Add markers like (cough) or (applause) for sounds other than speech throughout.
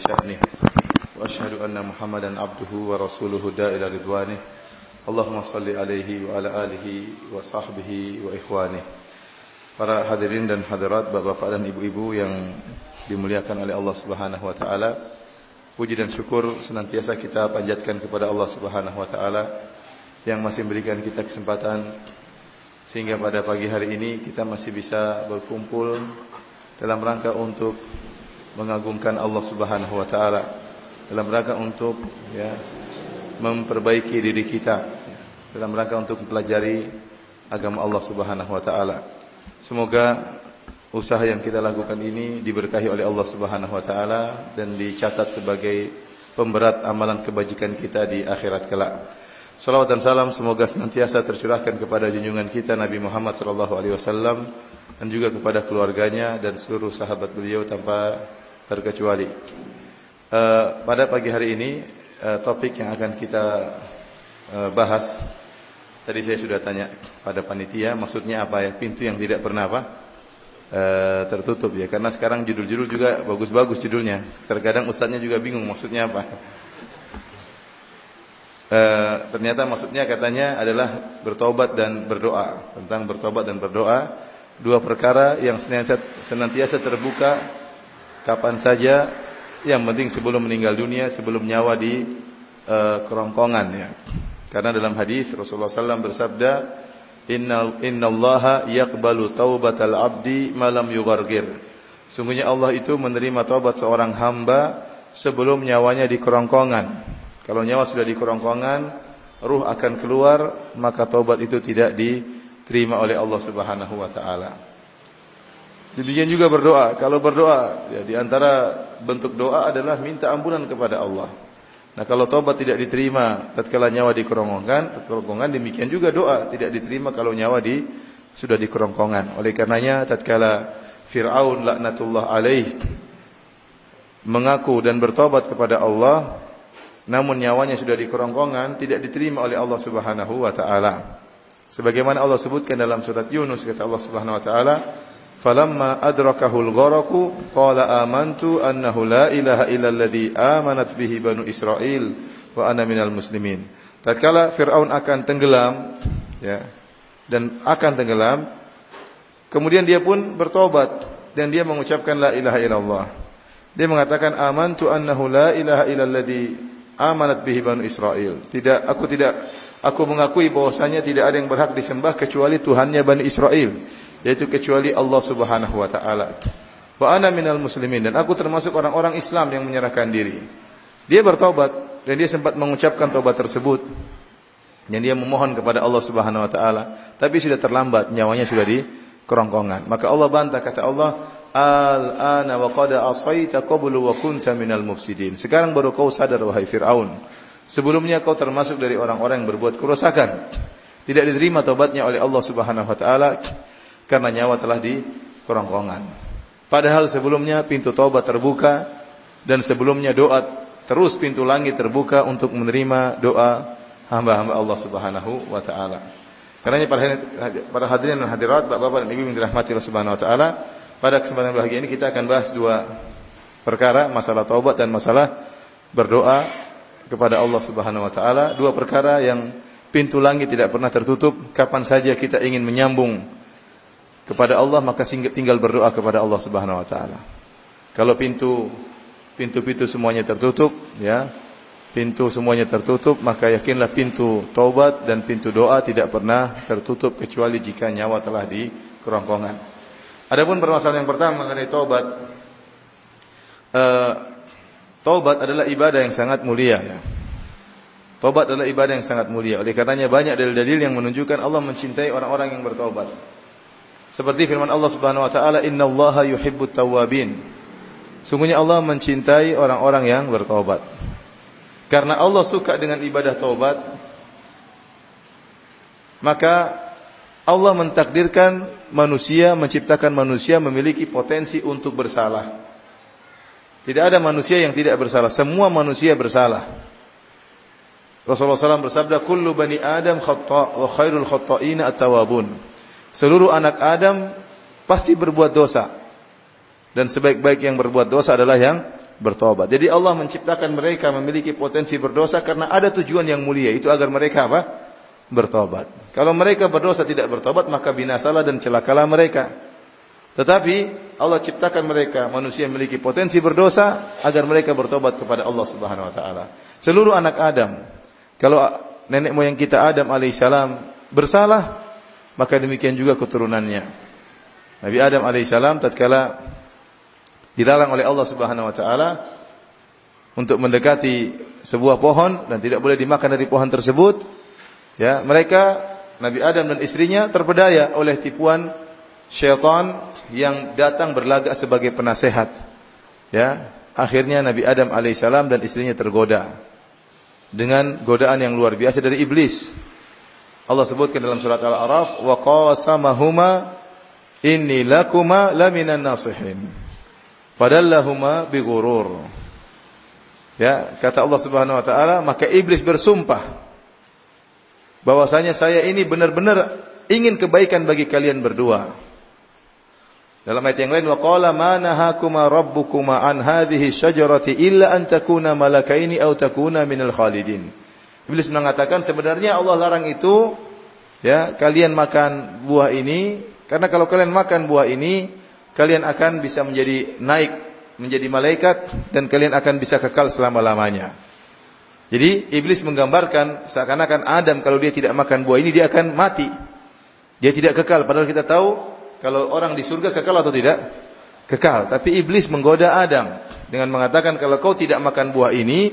شأنه وأشهد أن محمدا عبده ورسوله دا إلى رضوانه اللهم صل عليه وعلى آله وصحبه وإخوانه Para hadirin dan hadirat, bapak-bapak dan ibu-ibu yang dimuliakan oleh Allah Subhanahu wa taala. Puji dan syukur senantiasa kita panjatkan kepada Allah Subhanahu wa taala yang masih memberikan kita kesempatan sehingga pada pagi hari ini kita masih bisa berkumpul dalam rangka untuk mengagungkan Allah Subhanahu wa taala, dalam rangka untuk ya memperbaiki diri kita, dalam rangka untuk mempelajari agama Allah Subhanahu wa taala. Semoga usaha yang kita lakukan ini diberkahi oleh Allah Subhanahu wa taala dan dicatat sebagai pemberat amalan kebajikan kita di akhirat kelak. Salawat dan salam semoga senantiasa tercurahkan kepada junjungan kita Nabi Muhammad sallallahu alaihi wasallam dan juga kepada keluarganya dan seluruh sahabat beliau tanpa terkecuali. Uh, pada pagi hari ini uh, topik yang akan kita uh, bahas Tadi saya sudah tanya pada panitia, maksudnya apa ya? Pintu yang tidak pernah apa? E, tertutup ya. Karena sekarang judul-judul juga bagus-bagus judulnya. Terkadang ustadznya juga bingung maksudnya apa. E, ternyata maksudnya katanya adalah bertobat dan berdoa. Tentang bertobat dan berdoa. Dua perkara yang senantiasa terbuka kapan saja. Yang penting sebelum meninggal dunia, sebelum nyawa di e, kerongkongan ya. Karena dalam hadis Rasulullah SAW bersabda, Inna innallaha yaqbalu taubatal abdi malam yugargir. Sungguhnya Allah itu menerima taubat seorang hamba sebelum nyawanya di kerongkongan. Kalau nyawa sudah di kerongkongan, ruh akan keluar, maka taubat itu tidak diterima oleh Allah Subhanahu wa taala. Demikian juga berdoa. Kalau berdoa, ya di antara bentuk doa adalah minta ampunan kepada Allah. Nah kalau tobat tidak diterima tatkala nyawa di kerongkongan, demikian juga doa tidak diterima kalau nyawa di sudah di kerongkongan. Oleh karenanya tatkala Fir'aun laknatullah alaih mengaku dan bertobat kepada Allah namun nyawanya sudah di kerongkongan tidak diterima oleh Allah Subhanahu wa taala. Sebagaimana Allah sebutkan dalam surat Yunus kata Allah Subhanahu wa taala falamma adrakahul gharaku qala amantu annahu la ilaha illalladzi amanat bihi banu Israil wa ana minal muslimin. Tatkala Firaun akan tenggelam ya dan akan tenggelam kemudian dia pun bertobat dan dia mengucapkan la ilaha illallah. Dia mengatakan amantu annahu la ilaha illalladzi amanat bihi banu Israil. Tidak aku tidak aku mengakui bahwasanya tidak ada yang berhak disembah kecuali Tuhannya Bani Israel yaitu kecuali Allah Subhanahu wa taala. Wa ana minal muslimin dan aku termasuk orang-orang Islam yang menyerahkan diri. Dia bertobat dan dia sempat mengucapkan tobat tersebut. Dan dia memohon kepada Allah Subhanahu wa taala, tapi sudah terlambat, nyawanya sudah di kerongkongan. Maka Allah bantah kata Allah, "Al-ana wa qad asaita qablu wa kunta minal mufsidin." Sekarang baru kau sadar wahai Firaun. Sebelumnya kau termasuk dari orang-orang yang berbuat kerusakan. Tidak diterima tobatnya oleh Allah Subhanahu wa taala karena nyawa telah di kerongkongan. Padahal sebelumnya pintu taubat terbuka dan sebelumnya doa terus pintu langit terbuka untuk menerima doa hamba-hamba Allah Subhanahu wa taala. Karena para hadirin dan hadirat, Bapak-bapak dan Ibu yang dirahmati Allah Subhanahu wa taala, pada kesempatan bahagia ini kita akan bahas dua perkara, masalah taubat dan masalah berdoa kepada Allah Subhanahu wa taala, dua perkara yang pintu langit tidak pernah tertutup kapan saja kita ingin menyambung kepada Allah maka tinggal berdoa kepada Allah Subhanahu wa taala. Kalau pintu pintu-pintu semuanya tertutup ya, pintu semuanya tertutup maka yakinlah pintu taubat dan pintu doa tidak pernah tertutup kecuali jika nyawa telah di kerongkongan. Adapun permasalahan yang pertama mengenai taubat uh, taubat adalah ibadah yang sangat mulia ya. Taubat adalah ibadah yang sangat mulia. Oleh karenanya banyak dalil-dalil yang menunjukkan Allah mencintai orang-orang yang bertobat. Seperti firman Allah Subhanahu wa taala, "Innallaha yuhibbut tawwabin." Sungguhnya Allah mencintai orang-orang yang bertobat. Karena Allah suka dengan ibadah taubat, maka Allah mentakdirkan manusia, menciptakan manusia memiliki potensi untuk bersalah. Tidak ada manusia yang tidak bersalah, semua manusia bersalah. Rasulullah SAW bersabda, "Kullu bani Adam khata' wa khairul khata'ina at-tawwabun." Seluruh anak Adam pasti berbuat dosa. Dan sebaik-baik yang berbuat dosa adalah yang bertobat. Jadi Allah menciptakan mereka memiliki potensi berdosa karena ada tujuan yang mulia itu agar mereka apa? bertobat. Kalau mereka berdosa tidak bertobat maka binasalah dan celakalah mereka. Tetapi Allah ciptakan mereka manusia memiliki potensi berdosa agar mereka bertobat kepada Allah Subhanahu wa taala. Seluruh anak Adam kalau nenek moyang kita Adam alaihissalam bersalah maka demikian juga keturunannya. Nabi Adam alaihissalam tatkala dilarang oleh Allah Subhanahu wa taala untuk mendekati sebuah pohon dan tidak boleh dimakan dari pohon tersebut, ya, mereka Nabi Adam dan istrinya terpedaya oleh tipuan syaitan yang datang berlagak sebagai penasehat. Ya, akhirnya Nabi Adam alaihissalam dan istrinya tergoda dengan godaan yang luar biasa dari iblis. Allah sebutkan dalam surat Al-A'raf, "Wa qasamahuma inni lakuma laminan nasihin." Padallahuma bighurur. Ya, kata Allah Subhanahu wa taala, maka iblis bersumpah bahwasanya saya ini benar-benar ingin kebaikan bagi kalian berdua. Dalam ayat yang lain wa qala ma nahakuma rabbukuma an hadhihi syajarati illa an takuna malakaini aw takuna minal khalidin. Iblis mengatakan sebenarnya Allah larang itu ya kalian makan buah ini karena kalau kalian makan buah ini kalian akan bisa menjadi naik menjadi malaikat dan kalian akan bisa kekal selama-lamanya. Jadi iblis menggambarkan seakan-akan Adam kalau dia tidak makan buah ini dia akan mati. Dia tidak kekal padahal kita tahu kalau orang di surga kekal atau tidak? Kekal. Tapi iblis menggoda Adam dengan mengatakan kalau kau tidak makan buah ini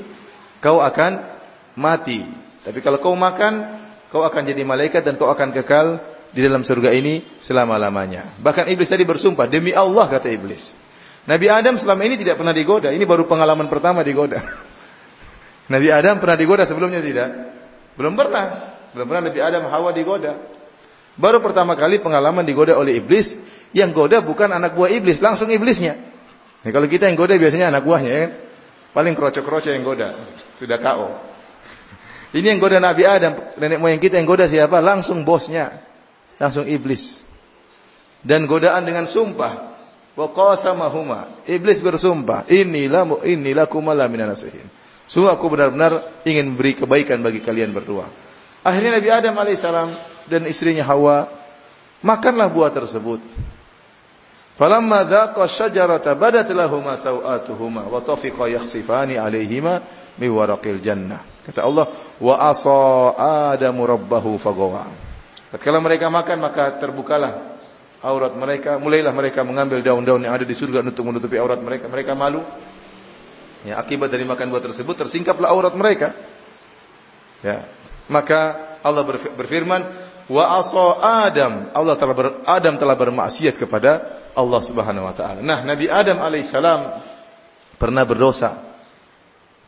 kau akan mati. Tapi kalau kau makan kau akan jadi malaikat dan kau akan kekal di dalam surga ini selama-lamanya. Bahkan iblis tadi bersumpah, demi Allah kata iblis. Nabi Adam selama ini tidak pernah digoda. Ini baru pengalaman pertama digoda. (laughs) Nabi Adam pernah digoda sebelumnya tidak? Belum pernah. Belum pernah Nabi Adam Hawa digoda. Baru pertama kali pengalaman digoda oleh iblis. Yang goda bukan anak buah iblis, langsung iblisnya. Nah, kalau kita yang goda biasanya anak buahnya ya. Paling kroco-kroco yang goda. Sudah KO. Ini yang goda Nabi Adam, nenek moyang kita yang goda siapa? Langsung bosnya langsung iblis. Dan godaan dengan sumpah. Wa qasamahuma. Iblis bersumpah, inilah inilah kumala minan nasihin. Sungguh aku benar-benar ingin beri kebaikan bagi kalian berdua. Akhirnya Nabi Adam alaihissalam dan istrinya Hawa makanlah buah tersebut. Falamma dhaqa syajarata badat lahuma sawatuhuma wa tafiqa yakhsifani alaihima mi waraqil jannah. Kata Allah, wa asa Adamu rabbahu fagawa. Ketika mereka makan maka terbukalah aurat mereka, mulailah mereka mengambil daun-daun yang ada di surga untuk menutupi aurat mereka. Mereka malu. Ya, akibat dari makan buah tersebut tersingkaplah aurat mereka. Ya. Maka Allah berfirman, "Wa asa Adam." Allah telah ber, Adam telah bermaksiat kepada Allah Subhanahu wa taala. Nah, Nabi Adam alaihissalam pernah berdosa.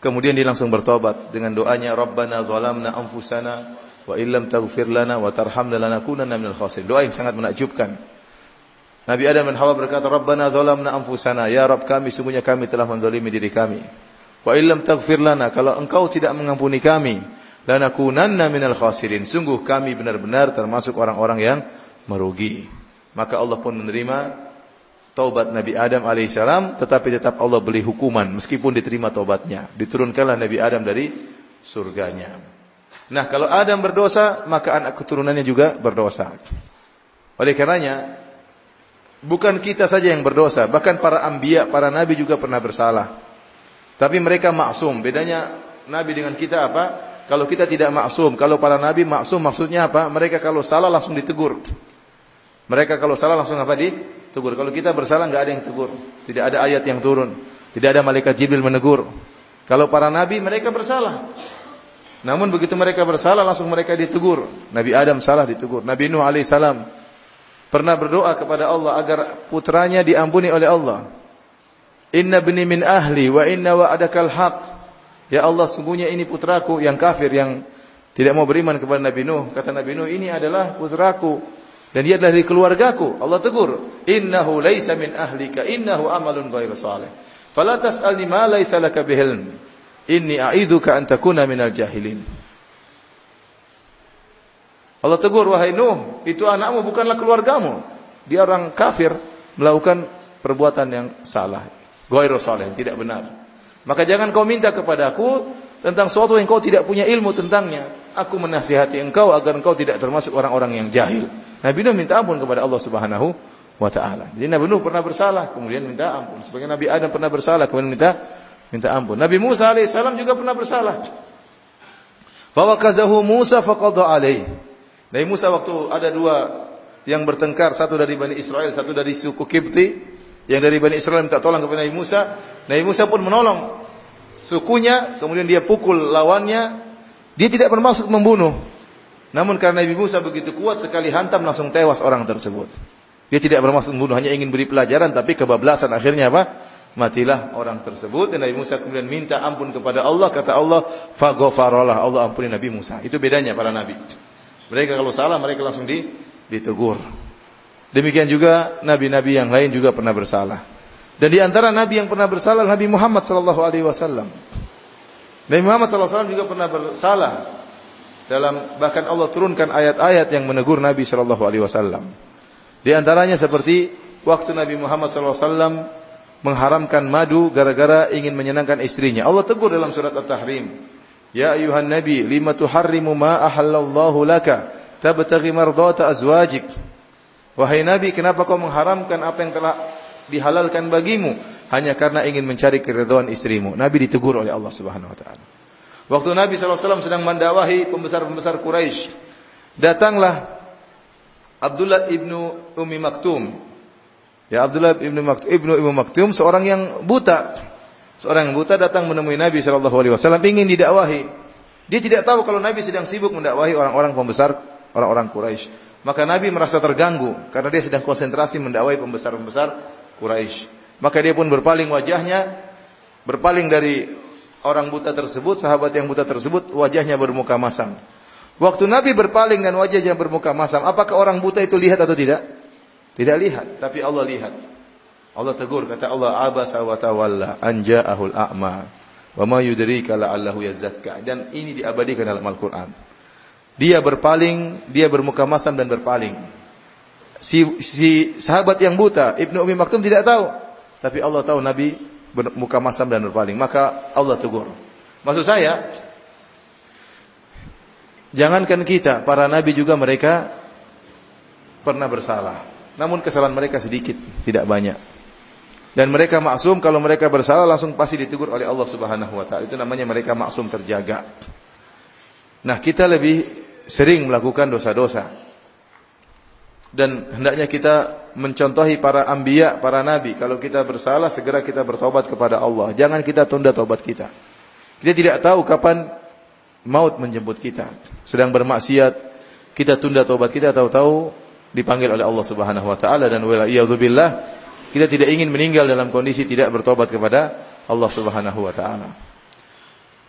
Kemudian dia langsung bertobat dengan doanya, "Rabbana zalamna anfusana Wa illam taghfir lana wa tarhamna lanakunanna minal khasirin. Doa yang sangat menakjubkan. Nabi Adam dan Hawa berkata, "Rabbana zalamna anfusana." Ya Rabb kami sungguhnya kami telah menzalimi diri kami. Wa illam taghfir lana, kalau engkau tidak mengampuni kami, lanakunanna minal khasirin. Sungguh kami benar-benar termasuk orang-orang yang merugi. Maka Allah pun menerima taubat Nabi Adam alaihissalam, tetapi tetap Allah beri hukuman meskipun diterima taubatnya. Diturunkanlah Nabi Adam dari surganya. Nah, kalau Adam berdosa, maka anak keturunannya juga berdosa. Oleh karenanya, bukan kita saja yang berdosa, bahkan para ambia, para nabi juga pernah bersalah. Tapi mereka maksum. Bedanya nabi dengan kita apa? Kalau kita tidak maksum, kalau para nabi maksum maksudnya apa? Mereka kalau salah langsung ditegur. Mereka kalau salah langsung apa ditegur. Kalau kita bersalah nggak ada yang tegur. Tidak ada ayat yang turun. Tidak ada malaikat Jibril menegur. Kalau para nabi mereka bersalah. Namun begitu mereka bersalah langsung mereka ditegur. Nabi Adam salah ditegur. Nabi Nuh alaihissalam pernah berdoa kepada Allah agar putranya diampuni oleh Allah. Inna bni min ahli wa inna wa'adakal haq. Ya Allah sungguhnya ini putraku yang kafir yang tidak mau beriman kepada Nabi Nuh. Kata Nabi Nuh ini adalah putraku dan dia adalah dari keluargaku. Allah tegur, "Innahu laisa min ahlika, innahu amalun ghairu salih." Fala tas'alni ma laisa laka bihilm. Inni a'iduka an takuna minal jahilin. Allah tegur, wahai Nuh, itu anakmu bukanlah keluargamu. Dia orang kafir melakukan perbuatan yang salah. Ghairu saleh, tidak benar. Maka jangan kau minta kepadaku tentang sesuatu yang kau tidak punya ilmu tentangnya. Aku menasihati engkau agar engkau tidak termasuk orang-orang yang jahil. Nabi Nuh minta ampun kepada Allah Subhanahu wa taala. Jadi Nabi Nuh pernah bersalah, kemudian minta ampun. Sebagai Nabi Adam pernah bersalah, kemudian minta minta ampun. Nabi Musa alaihissalam juga pernah bersalah. Fawakazahu Musa faqadha alaih. Nabi Musa waktu ada dua yang bertengkar, satu dari Bani Israel, satu dari suku Kipti, yang dari Bani Israel minta tolong kepada Nabi Musa, Nabi Musa pun menolong sukunya, kemudian dia pukul lawannya. Dia tidak bermaksud membunuh. Namun karena Nabi Musa begitu kuat sekali hantam langsung tewas orang tersebut. Dia tidak bermaksud membunuh, hanya ingin beri pelajaran tapi kebablasan akhirnya apa? Matilah orang tersebut dan Nabi Musa kemudian minta ampun kepada Allah, kata Allah, "Faghfaralah." Allah ampuni Nabi Musa. Itu bedanya para nabi. Mereka kalau salah mereka langsung di, ditegur. Demikian juga nabi-nabi yang lain juga pernah bersalah. Dan di antara nabi yang pernah bersalah Nabi Muhammad sallallahu alaihi wasallam. Nabi Muhammad sallallahu alaihi wasallam juga pernah bersalah dalam bahkan Allah turunkan ayat-ayat yang menegur Nabi sallallahu alaihi wasallam. Di antaranya seperti waktu Nabi Muhammad sallallahu alaihi wasallam mengharamkan madu gara-gara ingin menyenangkan istrinya. Allah tegur dalam surat At-Tahrim. Ya ayuhan nabi, lima tuharrimu ma ahallallahu laka tabtaghi mardata azwajik. Wahai nabi, kenapa kau mengharamkan apa yang telah dihalalkan bagimu hanya karena ingin mencari keridhaan istrimu. Nabi ditegur oleh Allah Subhanahu wa taala. Waktu Nabi SAW sedang mendakwahi pembesar-pembesar Quraisy, datanglah Abdullah ibnu Umi Maktum. Ya Abdullah ibnu Maktum, ibnu Umi Maktum seorang yang buta. Seorang yang buta datang menemui Nabi sallallahu alaihi ingin didakwahi. Dia tidak tahu kalau Nabi sedang sibuk mendakwahi orang-orang pembesar orang-orang Quraisy. Maka Nabi merasa terganggu karena dia sedang konsentrasi mendakwahi pembesar-pembesar Quraisy. Maka dia pun berpaling wajahnya, berpaling dari orang buta tersebut, sahabat yang buta tersebut, wajahnya bermuka masam. Waktu Nabi berpaling dan wajahnya bermuka masam, apakah orang buta itu lihat atau tidak? Tidak lihat, tapi Allah lihat. Allah tegur, kata Allah, abasa wa tawalla anja'ahul a'ma. Wa ma yudrika la'allahu yazakka. Dan ini diabadikan dalam Al-Quran. Dia berpaling, dia bermuka masam dan berpaling si, si sahabat yang buta Ibnu Umi Maktum tidak tahu, tapi Allah tahu Nabi bermuka masam dan berpaling. Maka Allah tegur. Maksud saya, jangankan kita, para nabi juga mereka pernah bersalah. Namun kesalahan mereka sedikit, tidak banyak. Dan mereka maksum kalau mereka bersalah langsung pasti ditegur oleh Allah Subhanahu wa taala. Itu namanya mereka maksum terjaga. Nah, kita lebih sering melakukan dosa-dosa dan hendaknya kita mencontohi para ambia, para nabi. Kalau kita bersalah, segera kita bertobat kepada Allah. Jangan kita tunda tobat kita. Kita tidak tahu kapan maut menjemput kita. Sedang bermaksiat, kita tunda tobat kita tahu-tahu dipanggil oleh Allah Subhanahu wa taala dan wala billah kita tidak ingin meninggal dalam kondisi tidak bertobat kepada Allah Subhanahu wa taala.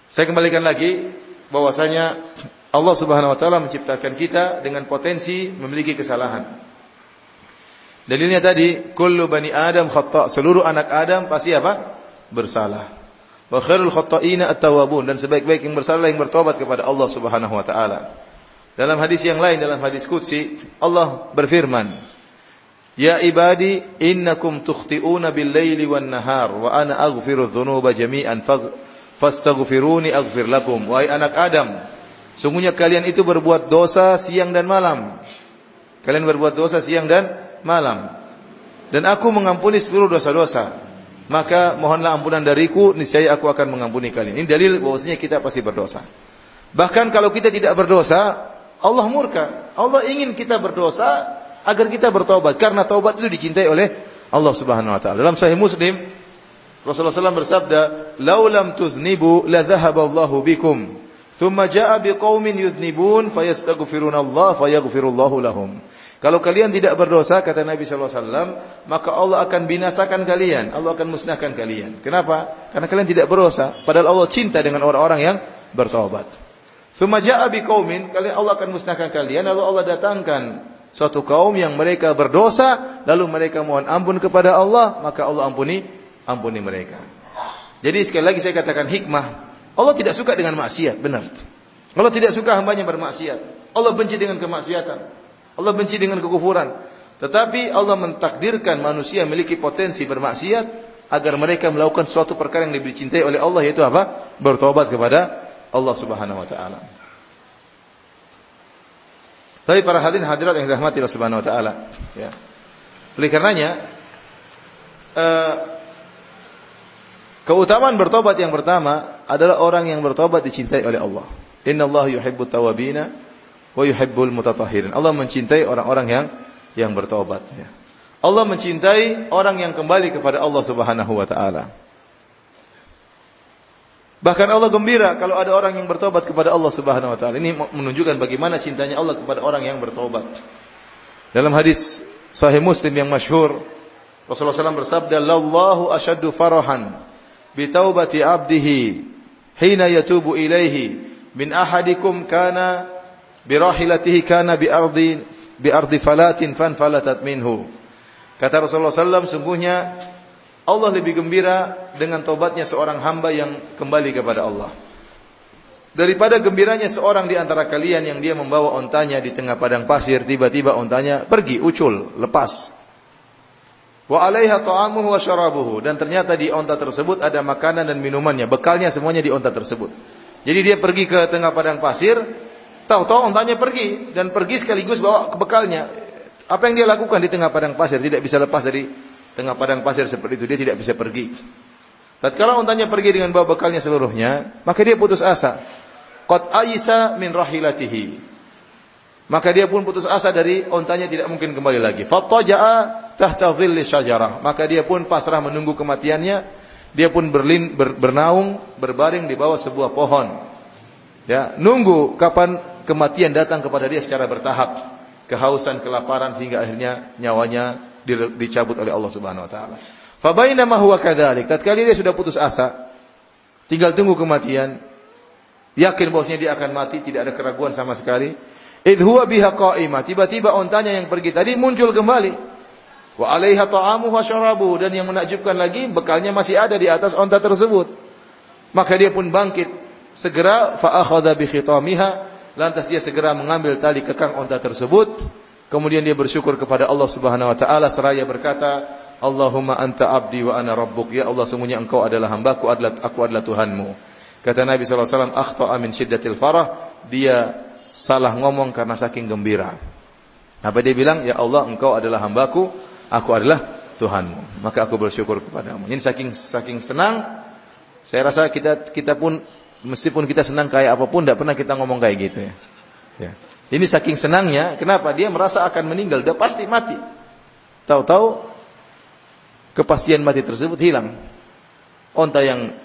Saya kembalikan lagi bahwasanya Allah Subhanahu wa taala menciptakan kita dengan potensi memiliki kesalahan. Dalilnya tadi, kullu bani Adam khata', seluruh anak Adam pasti apa? Bersalah. Wa khairul khata'ina at-tawwabun dan sebaik-baik yang bersalah yang bertobat kepada Allah Subhanahu wa taala. Dalam hadis yang lain dalam hadis qudsi Allah berfirman, "Ya ibadi, innakum tukhti'una bil-laili wan-nahar wa ana aghfiru dzunuba jami'an fastaghfiruni aghfir lakum." Wahai anak Adam, Sungguhnya kalian itu berbuat dosa siang dan malam. Kalian berbuat dosa siang dan malam. Dan aku mengampuni seluruh dosa-dosa. Maka mohonlah ampunan dariku, niscaya aku akan mengampuni kalian. Ini dalil bahwasanya kita pasti berdosa. Bahkan kalau kita tidak berdosa, Allah murka. Allah ingin kita berdosa agar kita bertobat. Karena taubat itu dicintai oleh Allah Subhanahu wa taala. Dalam Sahih Muslim, Rasulullah SAW bersabda, "Laulam tuznibu la Allahu bikum." Thumma ja'a biqaumin yudnibun fayastaghfiruna Allah fayaghfirullahu lahum. Kalau kalian tidak berdosa kata Nabi sallallahu alaihi wasallam, maka Allah akan binasakan kalian, Allah akan musnahkan kalian. Kenapa? Karena kalian tidak berdosa, padahal Allah cinta dengan orang-orang yang bertobat. Thumma ja'a biqaumin, kalian Allah akan musnahkan kalian, lalu Allah datangkan suatu kaum yang mereka berdosa, lalu mereka mohon ampun kepada Allah, maka Allah ampuni ampuni mereka. Jadi sekali lagi saya katakan hikmah Allah tidak suka dengan maksiat, benar. Allah tidak suka hambanya bermaksiat. Allah benci dengan kemaksiatan. Allah benci dengan kekufuran. Tetapi Allah mentakdirkan manusia memiliki potensi bermaksiat agar mereka melakukan suatu perkara yang lebih dicintai oleh Allah yaitu apa? Bertobat kepada Allah Subhanahu wa taala. Tapi para hadirin hadirat yang dirahmati Allah Subhanahu wa taala, ya. Oleh karenanya uh, keutamaan bertobat yang pertama adalah orang yang bertobat dicintai oleh Allah. Inna Allah yuhibbut tawabina wa yuhibbul mutatahhirin. Allah mencintai orang-orang yang yang bertobat ya. Allah mencintai orang yang kembali kepada Allah Subhanahu wa taala. Bahkan Allah gembira kalau ada orang yang bertobat kepada Allah Subhanahu wa taala. Ini menunjukkan bagaimana cintanya Allah kepada orang yang bertobat. Dalam hadis sahih Muslim yang masyhur Rasulullah SAW bersabda, "Lallahu ashaddu farahan bi taubati 'abdihi hina yatubu ilaihi min ahadikum kana bi rahilatihi kana bi ardi bi ardi falatin fan falatat minhu." Kata Rasulullah SAW, sungguhnya Allah lebih gembira dengan tobatnya seorang hamba yang kembali kepada Allah. Daripada gembiranya seorang di antara kalian yang dia membawa ontanya di tengah padang pasir, tiba-tiba ontanya pergi, ucul, lepas. Wa alaiha ta'amuhu wa syarabuhu. Dan ternyata di onta tersebut ada makanan dan minumannya. Bekalnya semuanya di onta tersebut. Jadi dia pergi ke tengah padang pasir, tahu-tahu ontanya pergi. Dan pergi sekaligus bawa ke bekalnya. Apa yang dia lakukan di tengah padang pasir? Tidak bisa lepas dari tengah padang pasir seperti itu dia tidak bisa pergi. Tatkala untanya pergi dengan bawa bekalnya seluruhnya, maka dia putus asa. Qad aisa min rahilatihi. Maka dia pun putus asa dari untanya tidak mungkin kembali lagi. Fattaja'a tahta dhilli syajarah. Maka dia pun pasrah menunggu kematiannya. Dia pun berlin, ber, bernaung, berbaring di bawah sebuah pohon. Ya, nunggu kapan kematian datang kepada dia secara bertahap. Kehausan, kelaparan sehingga akhirnya nyawanya dicabut oleh Allah Subhanahu wa taala. Fa bainama huwa kadzalik, tatkala dia sudah putus asa, tinggal tunggu kematian, yakin bahwasanya dia akan mati, tidak ada keraguan sama sekali. Id huwa biha qa'imah, tiba-tiba ontanya yang pergi tadi muncul kembali. Wa 'alaiha ta'amuhu wa syarabuhu dan yang menakjubkan lagi bekalnya masih ada di atas onta tersebut. Maka dia pun bangkit segera fa akhadha bi khitamiha lantas dia segera mengambil tali kekang onta tersebut Kemudian dia bersyukur kepada Allah Subhanahu wa taala seraya berkata, Allahumma anta abdi wa ana rabbuk. Ya Allah, sungguhnya engkau adalah hambaku, adalah aku adalah Tuhanmu. Kata Nabi wasallam, akhta'a min syiddatil farah. Dia salah ngomong karena saking gembira. Apa dia bilang? Ya Allah, engkau adalah hambaku, aku adalah Tuhanmu. Maka aku bersyukur kepadamu. Ini saking saking senang, saya rasa kita kita pun meskipun kita senang kayak apa pun tidak pernah kita ngomong kayak gitu ya. Ya. Ini saking senangnya, kenapa? Dia merasa akan meninggal, dia pasti mati. Tahu-tahu kepastian mati tersebut hilang. Onta yang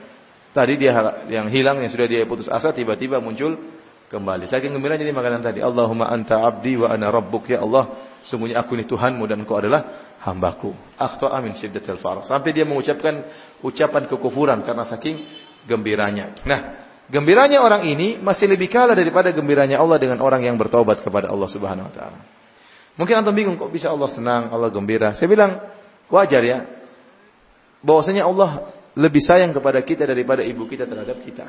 tadi dia yang hilang yang sudah dia putus asa tiba-tiba muncul kembali. Saking gembiranya jadi makanan tadi. Allahumma anta abdi wa ana rabbuk ya Allah. Sungguhnya aku ini Tuhanmu dan Engkau adalah hambaku. Akhta amin syiddatil farah. Sampai dia mengucapkan ucapan kekufuran karena saking gembiranya. Nah, Gembiranya orang ini masih lebih kalah daripada gembiranya Allah dengan orang yang bertobat kepada Allah Subhanahu wa taala. Mungkin antum bingung kok bisa Allah senang, Allah gembira. Saya bilang wajar ya. Bahwasanya Allah lebih sayang kepada kita daripada ibu kita terhadap kita.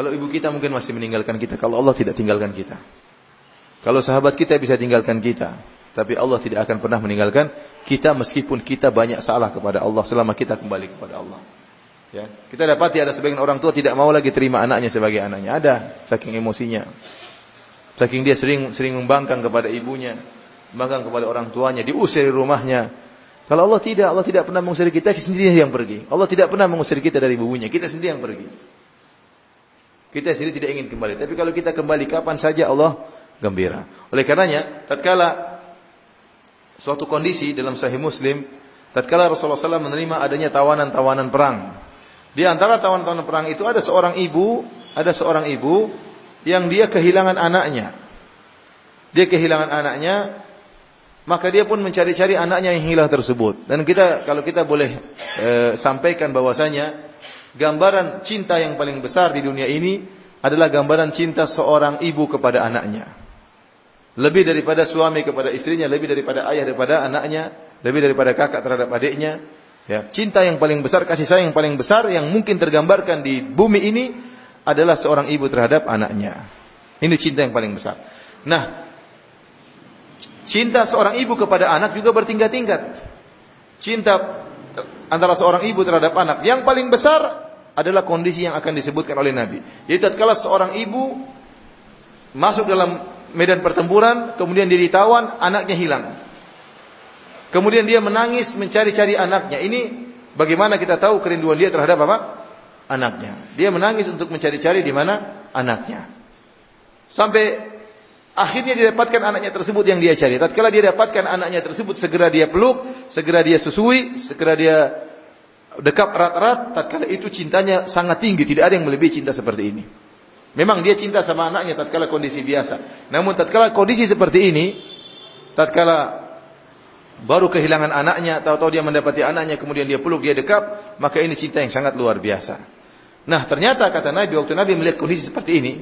Kalau ibu kita mungkin masih meninggalkan kita, kalau Allah tidak tinggalkan kita. Kalau sahabat kita bisa tinggalkan kita, tapi Allah tidak akan pernah meninggalkan kita meskipun kita banyak salah kepada Allah selama kita kembali kepada Allah. Ya, kita dapati ada sebagian orang tua tidak mau lagi terima anaknya sebagai anaknya. Ada saking emosinya. Saking dia sering sering membangkang kepada ibunya, membangkang kepada orang tuanya, diusir rumahnya. Kalau Allah tidak, Allah tidak pernah mengusir kita, kita sendiri yang pergi. Allah tidak pernah mengusir kita dari ibunya, kita sendiri yang pergi. Kita sendiri tidak ingin kembali. Tapi kalau kita kembali kapan saja Allah gembira. Oleh karenanya, tatkala suatu kondisi dalam Sahih Muslim, tatkala Rasulullah SAW menerima adanya tawanan-tawanan perang, di antara tawanan-tawanan perang itu ada seorang ibu, ada seorang ibu yang dia kehilangan anaknya. Dia kehilangan anaknya, maka dia pun mencari-cari anaknya yang hilang tersebut. Dan kita kalau kita boleh e, sampaikan bahwasanya gambaran cinta yang paling besar di dunia ini adalah gambaran cinta seorang ibu kepada anaknya. Lebih daripada suami kepada istrinya, lebih daripada ayah daripada anaknya, lebih daripada kakak terhadap adiknya, Ya, cinta yang paling besar, kasih sayang yang paling besar yang mungkin tergambarkan di bumi ini adalah seorang ibu terhadap anaknya. Ini cinta yang paling besar. Nah, cinta seorang ibu kepada anak juga bertingkat-tingkat. cinta antara seorang ibu terhadap anak. Yang paling besar adalah kondisi yang akan disebutkan oleh Nabi. Jadi tatkala seorang ibu masuk dalam medan pertempuran, kemudian dia ditawan, anaknya hilang. Kemudian dia menangis mencari-cari anaknya. Ini bagaimana kita tahu kerinduan dia terhadap apa? Anaknya. Dia menangis untuk mencari-cari di mana anaknya. Sampai akhirnya didapatkan anaknya tersebut yang dia cari. Tatkala dia dapatkan anaknya tersebut, segera dia peluk, segera dia susui, segera dia dekat erat-erat. Tatkala itu cintanya sangat tinggi, tidak ada yang melebihi cinta seperti ini. Memang dia cinta sama anaknya tatkala kondisi biasa. Namun tatkala kondisi seperti ini, tatkala baru kehilangan anaknya, tahu-tahu dia mendapati anaknya, kemudian dia peluk, dia dekap, maka ini cinta yang sangat luar biasa. Nah, ternyata kata Nabi waktu Nabi melihat kondisi seperti ini,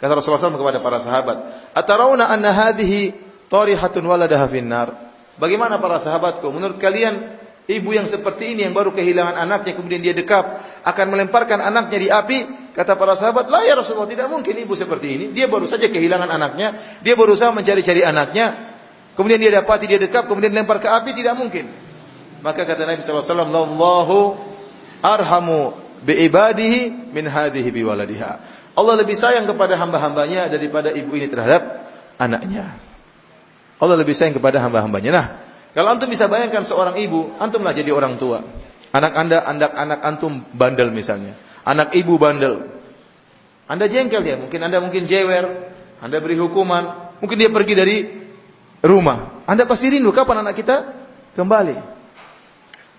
kata Rasulullah SAW kepada para sahabat, "Atarawna anna hadhihi tarihatun waladaha finnar?" Bagaimana para sahabatku? Menurut kalian Ibu yang seperti ini yang baru kehilangan anaknya kemudian dia dekap akan melemparkan anaknya di api. Kata para sahabat, ya Rasulullah tidak mungkin ibu seperti ini. Dia baru saja kehilangan anaknya, dia berusaha mencari-cari anaknya, kemudian dia dapati dia dekap, kemudian lempar ke api tidak mungkin. Maka kata Nabi SAW, Allahu arhamu biibadihi min hadhihi biwaladiha. Allah lebih sayang kepada hamba-hambanya daripada ibu ini terhadap anaknya. Allah lebih sayang kepada hamba-hambanya. Nah, kalau antum bisa bayangkan seorang ibu, antumlah jadi orang tua. Anak anda, anak anak antum bandel misalnya. Anak ibu bandel. Anda jengkel ya, mungkin anda mungkin jewer, anda beri hukuman, mungkin dia pergi dari rumah. Anda pasti rindu kapan anak kita kembali.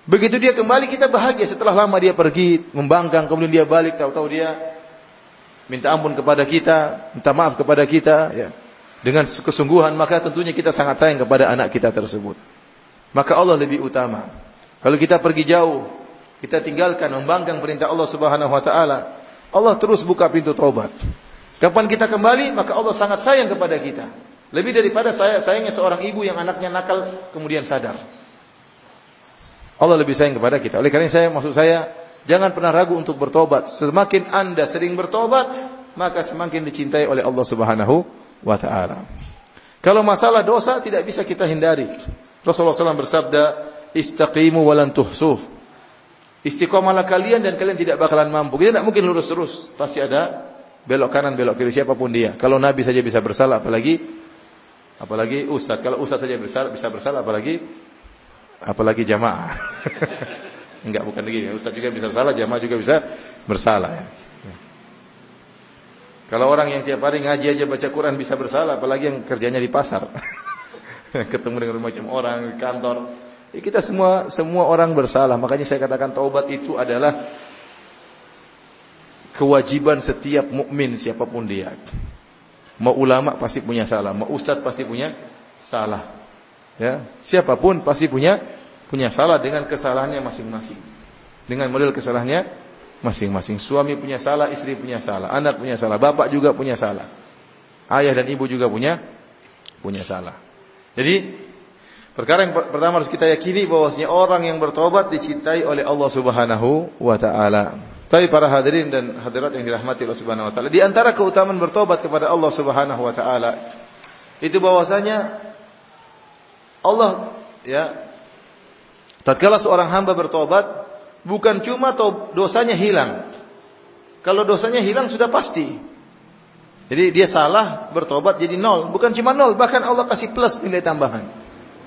Begitu dia kembali kita bahagia setelah lama dia pergi membangkang kemudian dia balik tahu-tahu dia minta ampun kepada kita, minta maaf kepada kita ya. Dengan kesungguhan maka tentunya kita sangat sayang kepada anak kita tersebut maka Allah lebih utama. Kalau kita pergi jauh, kita tinggalkan membangkang perintah Allah Subhanahu wa taala, Allah terus buka pintu taubat. Kapan kita kembali, maka Allah sangat sayang kepada kita. Lebih daripada saya sayangnya seorang ibu yang anaknya nakal kemudian sadar. Allah lebih sayang kepada kita. Oleh karena saya maksud saya jangan pernah ragu untuk bertobat. Semakin Anda sering bertobat, maka semakin dicintai oleh Allah Subhanahu wa taala. Kalau masalah dosa tidak bisa kita hindari. Rasulullah SAW bersabda, istaqimu walan tuhsuh. Istiqomalah kalian dan kalian tidak bakalan mampu. Kita tidak mungkin lurus terus. Pasti ada belok kanan, belok kiri siapa pun dia. Kalau Nabi saja bisa bersalah, apalagi apalagi Ustaz. Kalau Ustaz saja bersalah, bisa bersalah, apalagi apalagi jamaah. (laughs) Enggak, bukan begini. Ustaz juga bisa bersalah, jamaah juga bisa bersalah. Kalau orang yang tiap hari ngaji aja baca Quran bisa bersalah, apalagi yang kerjanya di pasar. (laughs) ketemu dengan macam orang di kantor. Ya, kita semua semua orang bersalah. Makanya saya katakan taubat itu adalah kewajiban setiap mukmin siapa pun dia. Mau ulama pasti punya salah, mau ustaz pasti punya salah. Ya, siapa pun pasti punya punya salah dengan kesalahannya masing-masing. Dengan model kesalahannya masing-masing. Suami punya salah, istri punya salah, anak punya salah, bapak juga punya salah. Ayah dan ibu juga punya punya salah. Jadi perkara yang pertama harus kita yakini bahwasanya orang yang bertobat dicintai oleh Allah Subhanahu wa taala. Tapi para hadirin dan hadirat yang dirahmati Allah Subhanahu wa taala, di antara keutamaan bertobat kepada Allah Subhanahu wa taala itu bahwasanya Allah ya tatkala seorang hamba bertobat bukan cuma dosanya hilang. Kalau dosanya hilang sudah pasti. Jadi dia salah bertobat jadi nol, bukan cuma nol, bahkan Allah kasih plus nilai tambahan.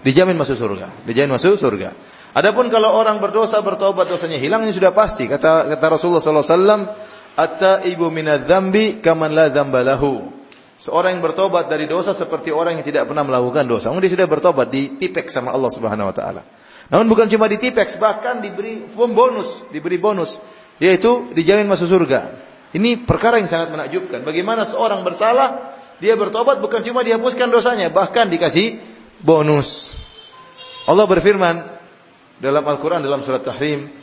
Dijamin masuk surga, dijamin masuk surga. Adapun kalau orang berdosa bertobat dosanya hilang ini sudah pasti. Kata kata Rasulullah sallallahu alaihi wasallam, "At-taibu minadz-dzambi kaman la dzambalahu." Seorang yang bertobat dari dosa seperti orang yang tidak pernah melakukan dosa. Mungkin dia sudah bertobat ditipek sama Allah Subhanahu wa taala. Namun bukan cuma ditipek, bahkan diberi bonus, diberi bonus, yaitu dijamin masuk surga. Ini perkara yang sangat menakjubkan. Bagaimana seorang bersalah, dia bertobat bukan cuma dihapuskan dosanya, bahkan dikasih bonus. Allah berfirman dalam Al-Quran dalam surat Tahrim,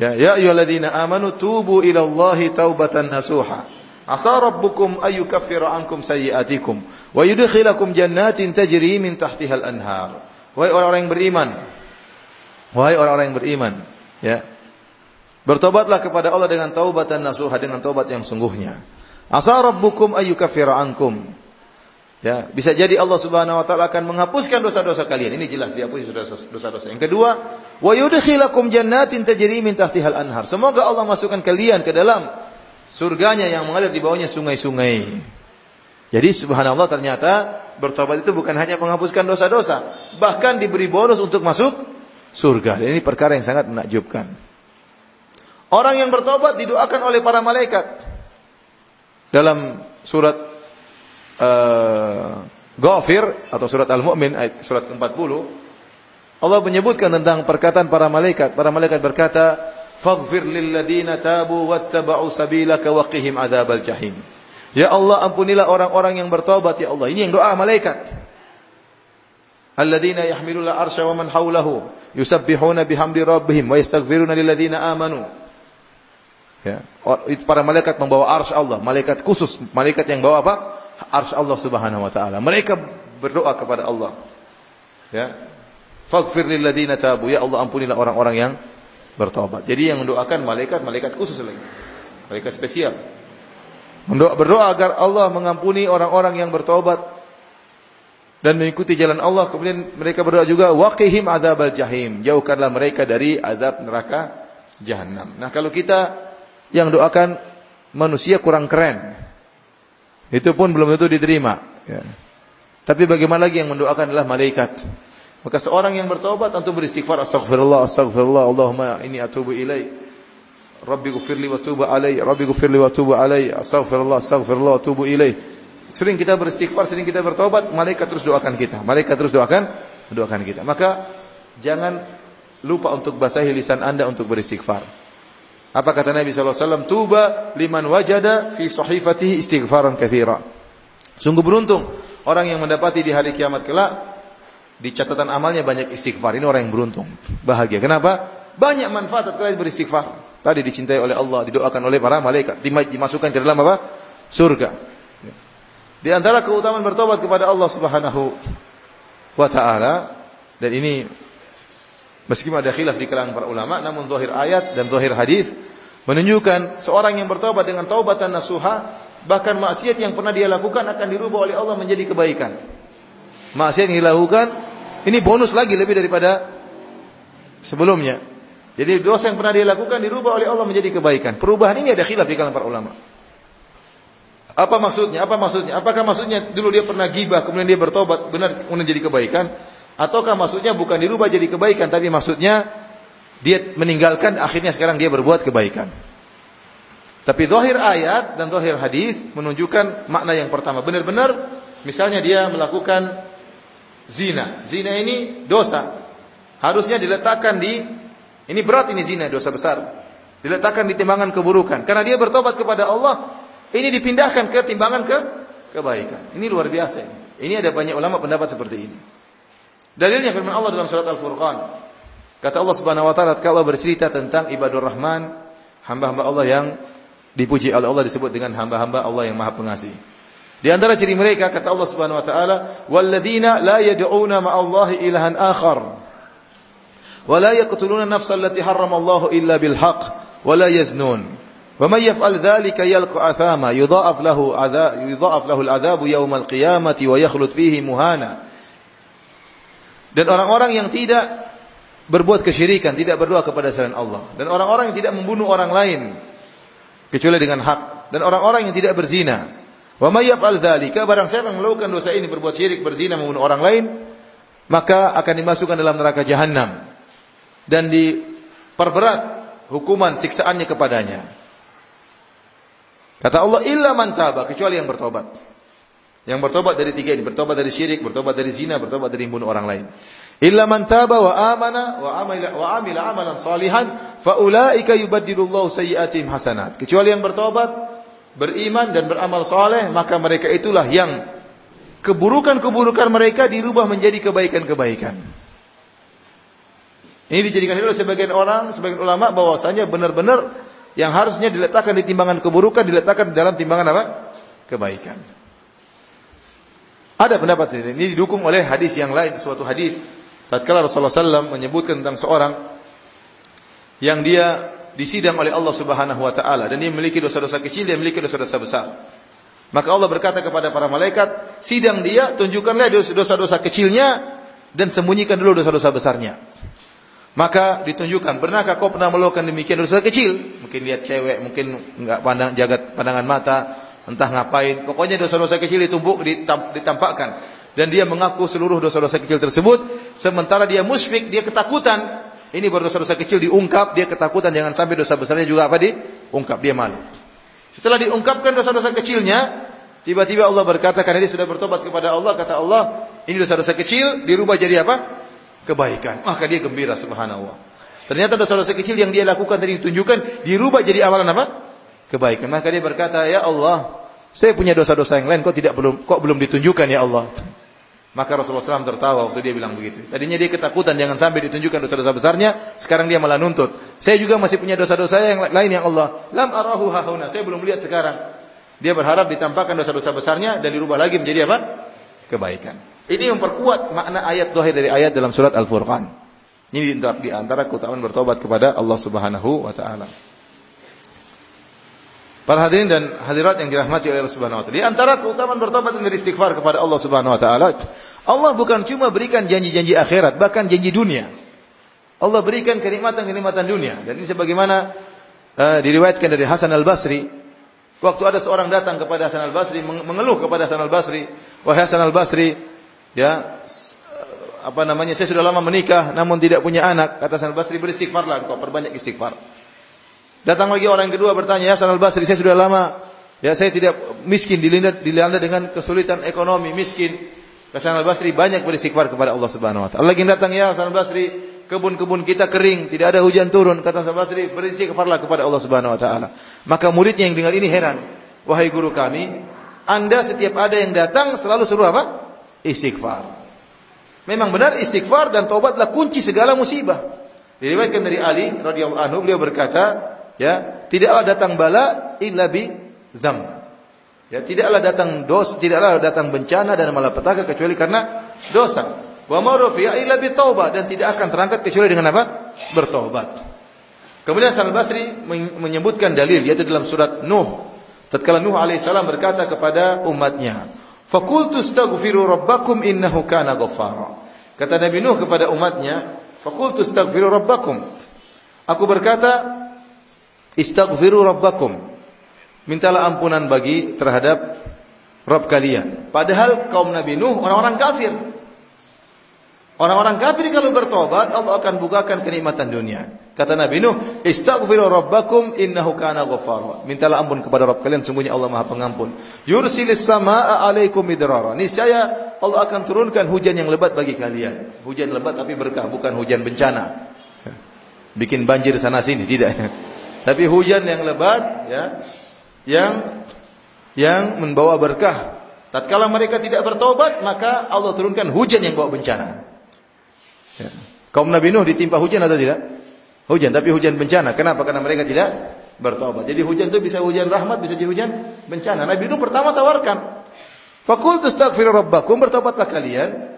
Ya, ya ayyuhalladzina amanu tubu ila Allahi taubatan nasuha. Asa rabbukum ayyukaffira ankum sayyi'atikum wa yudkhilakum jannatin tajri min tahtihal anhar. Wahai orang-orang yang beriman, wahai orang-orang yang beriman, ya, Bertobatlah kepada Allah dengan taubat dan nasuha dengan taubat yang sungguhnya. Asa rabbukum ayyukaffira ankum. Ya, bisa jadi Allah Subhanahu wa taala akan menghapuskan dosa-dosa kalian. Ini jelas dihapus dosa-dosa. Yang kedua, wa yudkhilakum jannatin tajri min tahtihal anhar. Semoga Allah masukkan kalian ke dalam surganya yang mengalir di bawahnya sungai-sungai. Jadi subhanallah ternyata bertobat itu bukan hanya menghapuskan dosa-dosa, bahkan diberi bonus untuk masuk surga. Dan ini perkara yang sangat menakjubkan. Orang yang bertobat didoakan oleh para malaikat. Dalam surat uh, Ghafir atau surat Al-Mu'min surat ke-40 Allah menyebutkan tentang perkataan para malaikat. Para malaikat berkata, "Faghfir lil ladzina tabu wattaba'u sabilaka wa adzabal jahim." Ya Allah, ampunilah orang-orang yang bertobat ya Allah. Ini yang doa malaikat. Alladzina yahmiluna arsya wa man hawlahu yusabbihuna bihamdi rabbihim wa yastaghfiruna lil ladzina amanu. Ya, para malaikat membawa arsy Allah, malaikat khusus, malaikat yang bawa apa? arsy Allah Subhanahu wa taala. Mereka berdoa kepada Allah. Ya. Faghfir lil ladzina tabu. Ya Allah ampunilah orang-orang yang bertobat. Jadi yang mendoakan malaikat, malaikat khusus lagi. Malaikat spesial. Berdoa agar Allah mengampuni orang-orang yang bertobat dan mengikuti jalan Allah. Kemudian mereka berdoa juga waqihim adzabal jahim. Jauhkanlah mereka dari azab neraka jahanam. Nah, kalau kita yang doakan manusia kurang keren. Itu pun belum tentu diterima. Ya. Tapi bagaimana lagi yang mendoakan adalah malaikat. Maka seorang yang bertobat tentu beristighfar astaghfirullah astaghfirullah Allahumma inni atubu ilaik. Rabbi gufirli wa tubu alai. Rabbi gufirli wa tubu alai. Astaghfirullah astaghfirullah tubu ilaik. Sering kita beristighfar, sering kita bertobat, malaikat terus doakan kita. Malaikat terus doakan, doakan kita. Maka jangan lupa untuk basahi lisan Anda untuk beristighfar. Apa kata Nabi SAW? Tuba liman wajada fi sahifatihi istighfaran kathira. Sungguh beruntung orang yang mendapati di hari kiamat kelak di catatan amalnya banyak istighfar. Ini orang yang beruntung, bahagia. Kenapa? Banyak manfaat tatkala beristighfar. Tadi dicintai oleh Allah, didoakan oleh para malaikat, dimasukkan ke dalam apa? Surga. Di antara keutamaan bertobat kepada Allah Subhanahu wa taala dan ini Meskipun ada khilaf di kalangan para ulama, namun zahir ayat dan zahir hadis menunjukkan seorang yang bertobat dengan taubatan nasuha, bahkan maksiat yang pernah dia lakukan akan dirubah oleh Allah menjadi kebaikan. Maksiat yang dilakukan ini bonus lagi lebih daripada sebelumnya. Jadi dosa yang pernah dia lakukan dirubah oleh Allah menjadi kebaikan. Perubahan ini ada khilaf di kalangan para ulama. Apa maksudnya? Apa maksudnya? Apakah maksudnya dulu dia pernah gibah kemudian dia bertobat benar kemudian jadi kebaikan? Ataukah maksudnya bukan dirubah jadi kebaikan, tapi maksudnya dia meninggalkan, akhirnya sekarang dia berbuat kebaikan. Tapi zahir ayat dan zahir hadis menunjukkan makna yang pertama. Benar-benar, misalnya dia melakukan zina. Zina ini dosa. Harusnya diletakkan di, ini berat ini zina, dosa besar. Diletakkan di timbangan keburukan. Karena dia bertobat kepada Allah, ini dipindahkan ke timbangan ke kebaikan. Ini luar biasa. Ini ada banyak ulama pendapat seperti ini. Dalilnya firman Allah dalam surat Al-Furqan. Kata Allah Subhanahu wa taala kalau bercerita tentang ibadur rahman, hamba-hamba Allah yang dipuji oleh Allah disebut dengan hamba-hamba Allah yang Maha Pengasih. Di antara ciri mereka kata Allah Subhanahu wa taala, "Walladzina la yad'una ma'allahi ilahan akhar ولا يقتلون النفس التي حرم الله إلا بالحق ولا يزنون la يفعل ذلك يلقى yaf'al dhalika له athama yudha'af lahu adha yudha'af lahu al-adhabu yawmal dan orang-orang yang tidak berbuat kesyirikan, tidak berdoa kepada selain Allah dan orang-orang yang tidak membunuh orang lain kecuali dengan hak dan orang-orang yang tidak berzina. Wa may yaf'al dzalika barang siapa yang melakukan dosa ini berbuat syirik, berzina, membunuh orang lain, maka akan dimasukkan dalam neraka jahanam dan diperberat hukuman siksaannya kepadanya. Kata Allah illa man taba kecuali yang bertobat. Yang bertobat dari tiga ini, bertobat dari syirik, bertobat dari zina, bertobat dari membunuh orang lain. Illa man taba wa amana wa amila wa amila amalan salihan fa ulaika yubaddilullahu sayyi'atihim hasanat. Kecuali yang bertobat, beriman dan beramal saleh, maka mereka itulah yang keburukan-keburukan mereka dirubah menjadi kebaikan-kebaikan. Ini dijadikan oleh sebagian orang, sebagian ulama bahwasanya benar-benar yang harusnya diletakkan di timbangan keburukan diletakkan di dalam timbangan apa? Kebaikan. Ada pendapat sendiri. Ini didukung oleh hadis yang lain, suatu hadis. Tatkala Rasulullah SAW menyebutkan tentang seorang yang dia disidang oleh Allah Subhanahu wa taala dan dia memiliki dosa-dosa kecil, dia memiliki dosa-dosa besar. Maka Allah berkata kepada para malaikat, sidang dia, tunjukkanlah dosa-dosa kecilnya dan sembunyikan dulu dosa-dosa besarnya. Maka ditunjukkan, pernahkah kau pernah melakukan demikian dosa kecil? Mungkin lihat cewek, mungkin enggak pandang jaga pandangan mata, entah ngapain. Pokoknya dosa-dosa kecil ditumbuk ditampakkan dan dia mengaku seluruh dosa-dosa kecil tersebut sementara dia musyrik, dia ketakutan. Ini baru dosa-dosa kecil diungkap, dia ketakutan jangan sampai dosa besarnya juga apa diungkap, dia malu. Setelah diungkapkan dosa-dosa kecilnya, tiba-tiba Allah berkata karena dia sudah bertobat kepada Allah, kata Allah, ini dosa-dosa kecil dirubah jadi apa? Kebaikan. Maka dia gembira subhanallah. Ternyata dosa-dosa kecil yang dia lakukan tadi ditunjukkan dirubah jadi amalan apa? Kebaikan. Maka dia berkata, "Ya Allah, saya punya dosa-dosa yang lain kok tidak belum kok belum ditunjukkan ya Allah?" Maka Rasulullah SAW tertawa waktu dia bilang begitu. Tadinya dia ketakutan jangan sampai ditunjukkan dosa-dosa besarnya, sekarang dia malah nuntut. Saya juga masih punya dosa-dosa yang lain yang Allah. Lam arahu hahuna. Saya belum lihat sekarang. Dia berharap ditampakkan dosa-dosa besarnya dan dirubah lagi menjadi apa? Kebaikan. Ini memperkuat makna ayat zahir dari ayat dalam surat Al-Furqan. Ini di antara keutamaan bertobat kepada Allah Subhanahu wa taala. Para hadirin dan hadirat yang dirahmati oleh Allah Subhanahu wa taala. Di antara keutamaan bertobat dan beristighfar kepada Allah Subhanahu wa taala, Allah bukan cuma berikan janji-janji akhirat, bahkan janji dunia. Allah berikan kenikmatan-kenikmatan dunia. Dan ini sebagaimana uh, diriwayatkan dari Hasan Al-Basri, waktu ada seorang datang kepada Hasan Al-Basri mengeluh kepada Hasan Al-Basri, "Wahai Hasan Al-Basri, ya apa namanya? Saya sudah lama menikah namun tidak punya anak." Kata Hasan Al-Basri, "Beristighfarlah engkau, perbanyak istighfar." Datang lagi orang yang kedua bertanya, ya Hasan al-Basri, saya sudah lama, ya saya tidak miskin, dilanda, dilanda dengan kesulitan ekonomi, miskin. Hasan al-Basri banyak beristighfar kepada Allah Subhanahu wa taala. Lagi datang, ya Hasan al-Basri, kebun-kebun kita kering, tidak ada hujan turun. Kata Hasan al-Basri, beristighfarlah kepada Allah Subhanahu wa taala. Maka muridnya yang dengar ini heran. Wahai guru kami, Anda setiap ada yang datang selalu suruh apa? Istighfar. Memang benar istighfar dan taubatlah kunci segala musibah. Diriwayatkan dari Ali radhiyallahu anhu beliau berkata, ya tidaklah datang bala illa bi ya tidaklah datang dos tidaklah datang bencana dan malapetaka kecuali karena dosa. Wa ma rufi'a illa bi taubah dan tidak akan terangkat kecuali dengan apa? Bertobat kemudian Hasan Basri menyebutkan dalil yaitu dalam surat Nuh. Tatkala Nuh alaihissalam berkata kepada umatnya faqultu astaghfiru rabbakum innahu kana ghaffara kata Nabi Nuh kepada umatnya faqultu astaghfiru rabbakum aku berkata Istaghfiru rabbakum. Mintalah ampunan bagi terhadap Rabb kalian. Padahal kaum Nabi Nuh orang-orang kafir. Orang-orang kafir kalau bertobat Allah akan bukakan kenikmatan dunia. Kata Nabi Nuh, "Istaghfiru rabbakum innahu kana ghaffara." Mintalah ampun kepada Rabb kalian, sungguhnya Allah Maha Pengampun. Yursilis samaa'a 'alaikum midrara. Niscaya Allah akan turunkan hujan yang lebat bagi kalian. Hujan lebat tapi berkah, bukan hujan bencana. Bikin banjir sana sini, tidak. (laughs) Tapi hujan yang lebat ya yang yang membawa berkah. Tatkala mereka tidak bertobat, maka Allah turunkan hujan yang bawa bencana. Ya. Kaum Nabi Nuh ditimpa hujan atau tidak? Hujan, tapi hujan bencana. Kenapa? Karena mereka tidak bertobat. Jadi hujan itu bisa hujan rahmat, bisa jadi hujan bencana. Nabi Nuh pertama tawarkan. Fakultu astaghfiru rabbakum, bertobatlah kalian.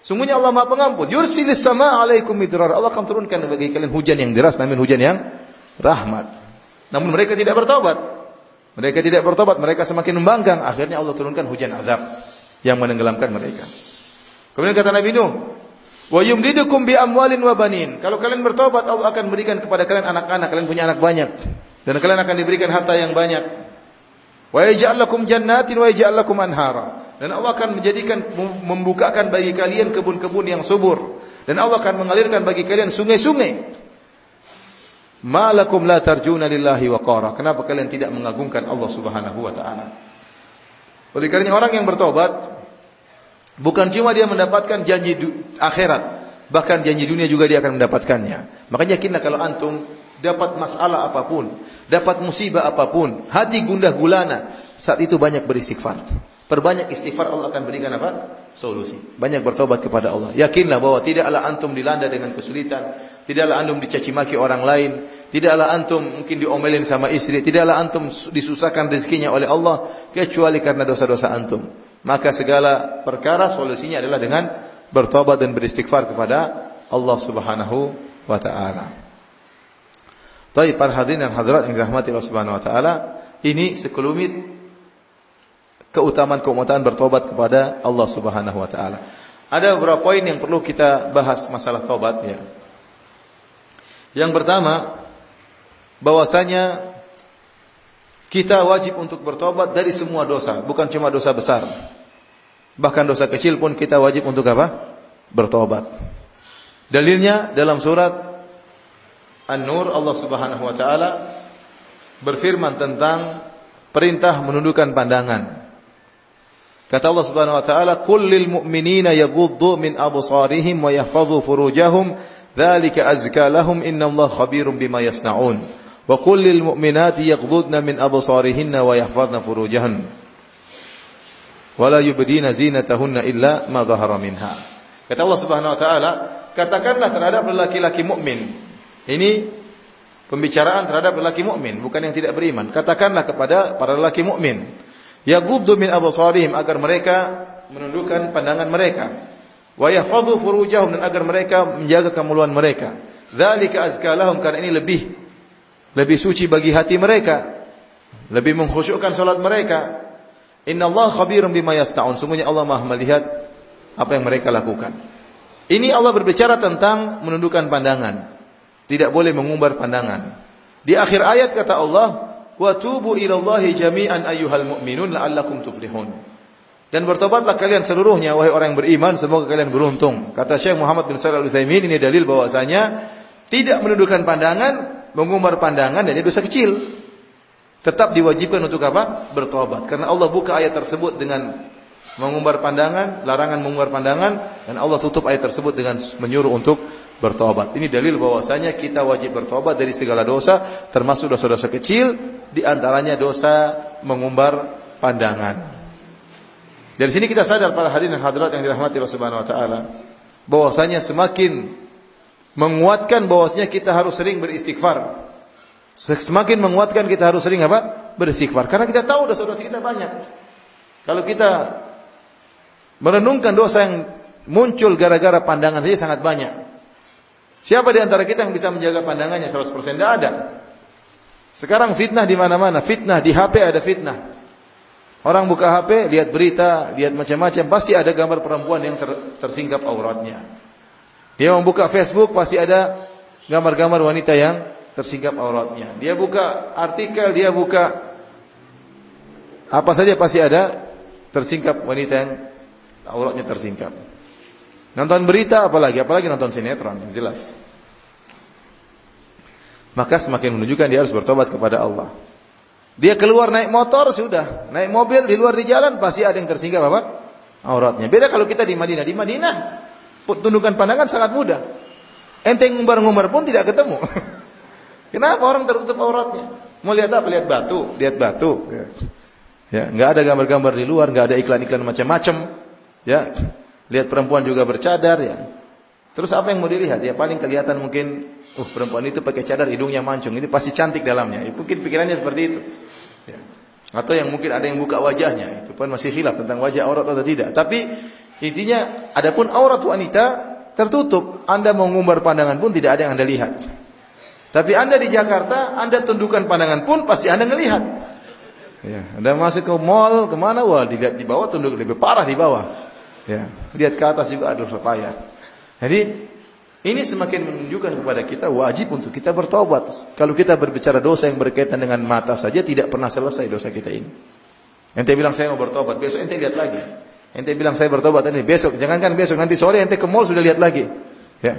Sungguhnya Allah Maha Pengampun. Yursilis sama alaikum midrar. Allah akan turunkan bagi kalian hujan yang deras, namun hujan yang rahmat. Namun mereka tidak bertobat. Mereka tidak bertobat, mereka semakin membangkang. Akhirnya Allah turunkan hujan azab yang menenggelamkan mereka. Kemudian kata Nabi Nuh, "Wa yumdidukum bi amwalin wa banin." Kalau kalian bertobat, Allah akan berikan kepada kalian anak-anak, kalian punya anak banyak dan kalian akan diberikan harta yang banyak. Wa yaj'al lakum jannatin wa yaj'al lakum anhara. Dan Allah akan menjadikan membukakan bagi kalian kebun-kebun yang subur dan Allah akan mengalirkan bagi kalian sungai-sungai Malakum la tarjuna lillahi waqara. Kenapa kalian tidak mengagungkan Allah Subhanahu wa taala? Oleh karena orang yang bertobat bukan cuma dia mendapatkan janji akhirat, bahkan janji dunia juga dia akan mendapatkannya. Makanya yakinlah kalau antum dapat masalah apa pun, dapat musibah apa pun, hati gundah gulana, saat itu banyak beristighfar. Perbanyak istighfar Allah akan berikan apa? Solusi. Banyak bertobat kepada Allah. Yakinlah bahwa tidaklah antum dilanda dengan kesulitan, tidaklah antum dicaci maki orang lain, tidaklah antum mungkin diomelin sama istri, tidaklah antum disusahkan rezekinya oleh Allah kecuali karena dosa-dosa antum. Maka segala perkara solusinya adalah dengan bertobat dan beristighfar kepada Allah Subhanahu wa taala. Baik para hadirin dan hadirat yang dirahmati Allah Subhanahu wa taala, ini sekelumit keutamaan-keutamaan bertobat kepada Allah Subhanahu wa taala. Ada beberapa poin yang perlu kita bahas masalah tobat ya. Yang pertama, bahwasanya kita wajib untuk bertobat dari semua dosa, bukan cuma dosa besar. Bahkan dosa kecil pun kita wajib untuk apa? Bertobat. Dalilnya dalam surat An-Nur Allah Subhanahu wa taala berfirman tentang perintah menundukkan pandangan. Kata Allah Subhanahu wa taala, "Kullil mu'minina yaghuddu min absarihim wa yahfazu furujahum, dzalika azka lahum innallaha khabirum bima yasnaun." Wa kullil mu'minati yaghuddna min absarihinna wa yahfazna furujahun. Wa la yubdina zinatahunna illa ma dhahara minha. Kata Allah Subhanahu wa taala, katakanlah terhadap lelaki-laki mukmin. Ini pembicaraan terhadap lelaki mukmin, bukan yang tidak beriman. Katakanlah kepada para lelaki mukmin Yaghuddu min absarihim agar mereka menundukkan pandangan mereka. Wa yahfadhu furujahum dan agar mereka menjaga kemaluan mereka. Dzalika karena ini lebih lebih suci bagi hati mereka. Lebih mengkhusyukkan salat mereka. Inna Allah khabirun bima yasnaun. Sungguhnya Allah Maha melihat apa yang mereka lakukan. Ini Allah berbicara tentang menundukkan pandangan. Tidak boleh mengumbar pandangan. Di akhir ayat kata Allah, wa tubu ilallahi jami'an ayyuhal mu'minun la'allakum tuflihun. Dan bertobatlah kalian seluruhnya wahai orang yang beriman semoga kalian beruntung. Kata Syekh Muhammad bin Shalih Al-Utsaimin ini dalil bahwasanya tidak menundukkan pandangan, mengumbar pandangan dan itu dosa kecil. Tetap diwajibkan untuk apa? Bertobat. Karena Allah buka ayat tersebut dengan mengumbar pandangan, larangan mengumbar pandangan dan Allah tutup ayat tersebut dengan menyuruh untuk bertobat. Ini dalil bahwasanya kita wajib bertobat dari segala dosa, termasuk dosa-dosa kecil, di antaranya dosa mengumbar pandangan. Dari sini kita sadar para hadirin dan hadirat yang dirahmati Allah Subhanahu wa taala, bahwasanya semakin menguatkan bahwasanya kita harus sering beristighfar. Semakin menguatkan kita harus sering apa? Beristighfar. Karena kita tahu dosa-dosa kita banyak. Kalau kita merenungkan dosa yang muncul gara-gara pandangan saja sangat banyak. Siapa di antara kita yang bisa menjaga pandangannya 100%? Tidak ada. Sekarang fitnah di mana-mana, fitnah di HP ada fitnah. Orang buka HP, lihat berita, lihat macam-macam, pasti ada gambar perempuan yang ter, tersingkap auratnya. Dia membuka Facebook, pasti ada gambar-gambar wanita yang tersingkap auratnya. Dia buka artikel, dia buka apa saja pasti ada tersingkap wanita yang auratnya tersingkap. Nonton berita apalagi, apalagi nonton sinetron, jelas. Maka semakin menunjukkan dia harus bertobat kepada Allah. Dia keluar naik motor sudah, naik mobil di luar di jalan pasti ada yang tersingkap apa? Auratnya. Beda kalau kita di Madinah. Di Madinah tundukan pandangan sangat mudah. Enteng ngumbar-ngumbar pun tidak ketemu. (laughs) Kenapa orang tertutup auratnya? Mau lihat apa? Lihat batu, lihat batu. Ya, ya nggak ada gambar-gambar di luar, nggak ada iklan-iklan macam-macam. Ya, Lihat perempuan juga bercadar ya. Terus apa yang mau dilihat? Ya paling kelihatan mungkin, uh perempuan itu pakai cadar hidungnya mancung, ini pasti cantik dalamnya. Ya, mungkin pikirannya seperti itu. Ya. Atau yang mungkin ada yang buka wajahnya, itu pun masih khilaf tentang wajah aurat atau tidak. Tapi intinya, adapun aurat wanita tertutup. Anda mau ngumbar pandangan pun tidak ada yang Anda lihat. Tapi Anda di Jakarta, Anda tundukkan pandangan pun pasti Anda melihat. Ya, Anda masuk ke mall, ke mana? Wah, dilihat di bawah, tunduk lebih parah di bawah. Ya, lihat ke atas juga aduh payah. Jadi ini semakin menunjukkan kepada kita wajib untuk kita bertobat. Kalau kita berbicara dosa yang berkaitan dengan mata saja tidak pernah selesai dosa kita ini. Ente bilang saya mau bertobat, besok ente lihat lagi. Ente bilang saya bertobat ini besok, jangankan besok, nanti sore ente ke mall sudah lihat lagi. Ya.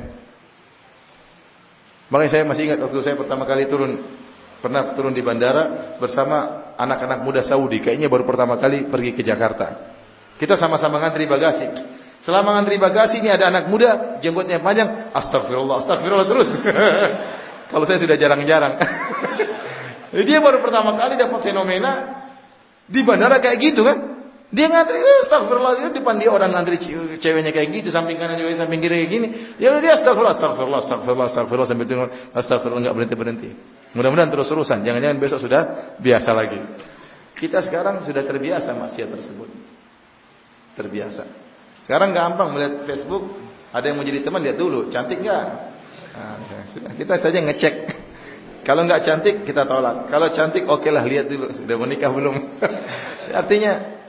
Makanya saya masih ingat waktu saya pertama kali turun pernah turun di bandara bersama anak-anak muda Saudi, kayaknya baru pertama kali pergi ke Jakarta. Kita sama-sama ngantri bagasi. Selama ngantri bagasi ini ada anak muda, jenggotnya panjang, astagfirullah, astagfirullah terus. (laughs) Kalau saya sudah jarang-jarang. (laughs) dia baru pertama kali dapat fenomena di bandara kayak gitu kan. Dia ngantri, eh, astagfirullah, di depan dia orang ngantri ceweknya kayak gitu, samping kanan juga samping kiri kayak gini. Ya udah dia astagfirullah, astagfirullah, astagfirullah, astagfirullah sampai tengok astagfirullah enggak berhenti-berhenti. Mudah-mudahan terus urusan, jangan-jangan besok sudah biasa lagi. Kita sekarang sudah terbiasa maksiat tersebut terbiasa. Sekarang gampang melihat Facebook, ada yang mau jadi teman lihat dulu, cantik nggak? Nah, sudah kita saja ngecek. Kalau nggak cantik kita tolak. Kalau cantik oke lah lihat dulu sudah menikah belum. (laughs) Artinya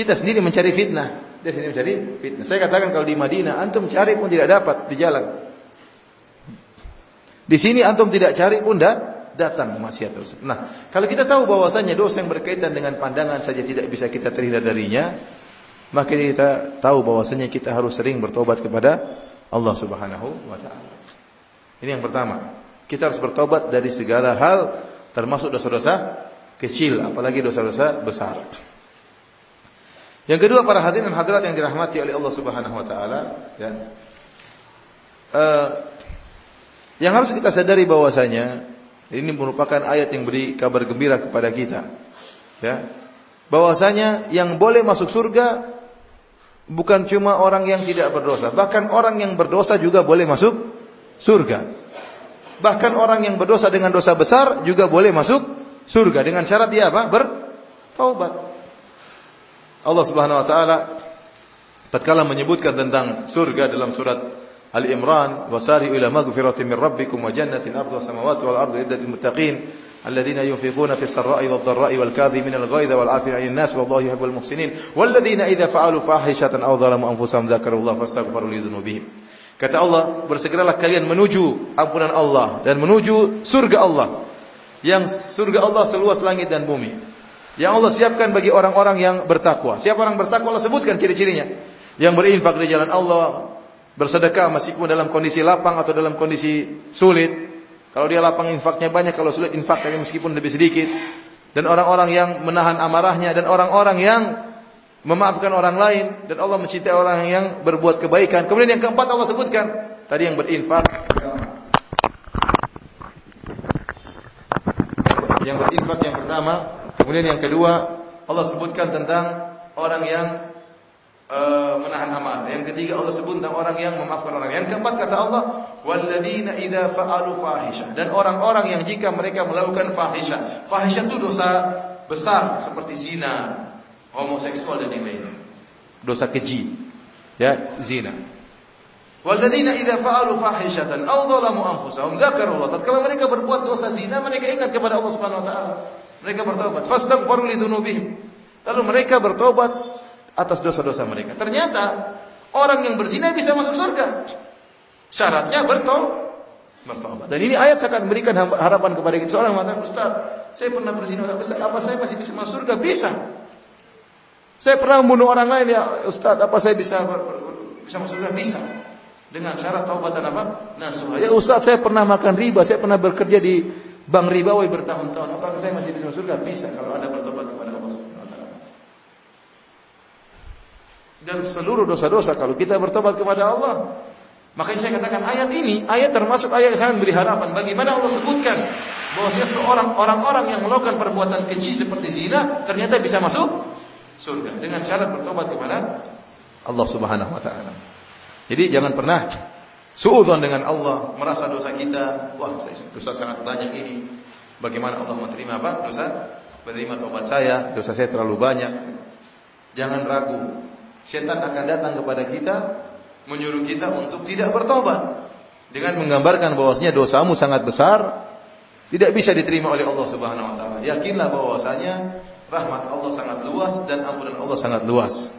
Kita sendiri mencari fitnah. Dia sendiri mencari fitnah. Saya katakan kalau di Madinah antum cari pun tidak dapat di jalan. Di sini antum tidak cari pun tidak datang maksiat tersebut. Nah, kalau kita tahu bahwasanya dosa yang berkaitan dengan pandangan saja tidak bisa kita terhindar darinya, maka kita tahu bahwasanya kita harus sering bertobat kepada Allah Subhanahu wa taala. Ini yang pertama. Kita harus bertobat dari segala hal termasuk dosa-dosa kecil apalagi dosa-dosa besar. Yang kedua para hadirin dan hadirat yang dirahmati oleh Allah Subhanahu wa taala, ya. Uh, yang harus kita sadari bahwasanya ini merupakan ayat yang beri kabar gembira kepada kita. Ya. Bahwasanya yang boleh masuk surga bukan cuma orang yang tidak berdosa, bahkan orang yang berdosa juga boleh masuk surga. Bahkan orang yang berdosa dengan dosa besar juga boleh masuk surga dengan syarat dia apa? Bertaubat. Allah Subhanahu wa taala tatkala menyebutkan tentang surga dalam surat Ali Imran wasari ila maghfiratin min rabbikum wa jannatin ardha samawati wal ardu iddat lil muttaqin alladhina yunfiquna fis sarra'i wad dharra'i wal kadhimin al ghaidha wal 'afina 'anil nas wallahu yuhibbul muhsinin. Walladhina idza fa'alu fahishatan aw zalamu anfusahum dzakarullaha fastaghfiru li dzunubihim kata Allah bersegeralah kalian menuju ampunan Allah dan menuju surga Allah yang surga Allah seluas langit dan bumi. Yang Allah siapkan bagi orang-orang yang bertakwa. Siapa orang bertakwa Allah sebutkan ciri-cirinya. Yang berinfak di jalan Allah, bersedekah meskipun dalam kondisi lapang atau dalam kondisi sulit. Kalau dia lapang infaknya banyak, kalau sulit infak tapi meskipun lebih sedikit. Dan orang-orang yang menahan amarahnya dan orang-orang yang memaafkan orang lain dan Allah mencintai orang yang berbuat kebaikan. Kemudian yang keempat Allah sebutkan tadi yang berinfak yang berinfak yang pertama Kemudian yang kedua, Allah sebutkan tentang orang yang uh, menahan amarah. Yang ketiga Allah sebut tentang orang yang memaafkan orang. Yang keempat kata Allah, "Walladzina idza fa'alu fahisha." Dan orang-orang yang jika mereka melakukan fahisha. Fahisha itu dosa besar seperti zina, homoseksual dan yang lainnya. Dosa keji. Ya, zina. Walladzina idza fa'alu fahishatan aw dhalamu anfusahum dzakaru Allah. Tatkala mereka berbuat dosa zina, mereka ingat kepada Allah Subhanahu wa taala. Mereka bertobat. Fastaghfiru lidzunubihim. Lalu mereka bertobat atas dosa-dosa mereka. Ternyata orang yang berzina bisa masuk surga. Syaratnya bertobat. Bertobat. Dan ini ayat memberikan harapan kepada kita. Seorang mengatakan, Ustaz, saya pernah berzina, apa saya masih bisa masuk surga? Bisa. Saya pernah membunuh orang lain ya, Ustaz, apa saya bisa bisa masuk surga? Bisa. Dengan syarat taubatan apa? Nasuha. Ya Ustaz, saya pernah makan riba, saya pernah bekerja di Bang ribawi bertahun-tahun, apakah saya masih bisa surga? Bisa kalau Anda bertobat kepada Allah Subhanahu wa taala. Dan seluruh dosa-dosa kalau kita bertobat kepada Allah, makanya saya katakan ayat ini, ayat termasuk ayat yang sangat beri harapan. Bagaimana Allah sebutkan bahwa seorang orang-orang yang melakukan perbuatan keji seperti zina ternyata bisa masuk surga dengan syarat bertobat kepada Allah Subhanahu wa taala. Jadi jangan pernah Suudzon dengan Allah, merasa dosa kita, wah dosa sangat banyak ini. Bagaimana Allah menerima apa? Dosa? Menerima tobat saya, dosa saya terlalu banyak. Jangan ragu. Setan akan datang kepada kita menyuruh kita untuk tidak bertobat dengan menggambarkan bahwasanya dosamu sangat besar, tidak bisa diterima oleh Allah Subhanahu wa taala. Yakinlah bahwasanya rahmat Allah sangat luas dan ampunan Allah sangat luas.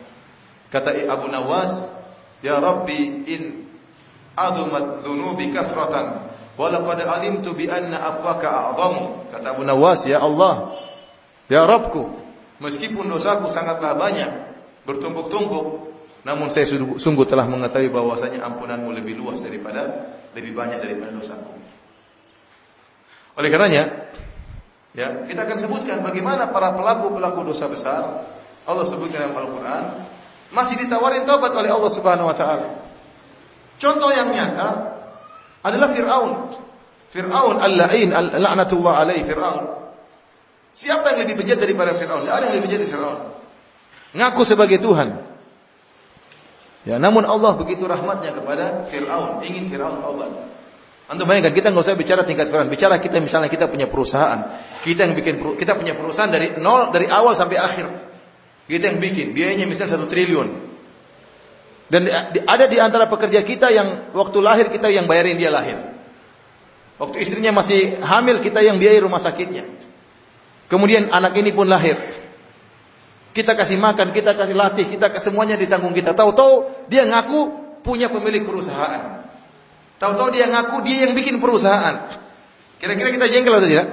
Kata Abu Nawas, "Ya Rabbi in azumat dzunubi kathratan wa laqad alimtu bi anna afwaka a'zamu. Kata Abu Nawas ya Allah ya Rabbku meskipun dosaku sangatlah banyak bertumpuk-tumpuk namun saya sungguh telah mengetahui bahwasanya ampunanmu lebih luas daripada lebih banyak daripada dosaku. Oleh karenanya ya kita akan sebutkan bagaimana para pelaku-pelaku dosa besar. Allah sebutkan dalam Al-Qur'an masih ditawarin taubat oleh Allah Subhanahu wa taala Contoh yang nyata adalah Fir'aun. Fir'aun al-la'in, al-la'natullah alaih Fir'aun. Siapa yang lebih bejat daripada Fir'aun? Ada yang lebih bejat dari Fir'aun. Ngaku sebagai Tuhan. Ya, namun Allah begitu rahmatnya kepada Fir'aun. Ingin Fir'aun taubat. Anda bayangkan kita nggak usah bicara tingkat Fir'aun. Bicara kita misalnya kita punya perusahaan. Kita yang bikin kita punya perusahaan dari nol dari awal sampai akhir. Kita yang bikin. Biayanya misalnya satu triliun. Dan ada di antara pekerja kita yang waktu lahir kita yang bayarin dia lahir. Waktu istrinya masih hamil kita yang biayai rumah sakitnya. Kemudian anak ini pun lahir. Kita kasih makan, kita kasih latih, kita semuanya ditanggung kita. Tahu-tahu dia ngaku punya pemilik perusahaan. Tahu-tahu dia ngaku dia yang bikin perusahaan. Kira-kira kita jengkel atau tidak?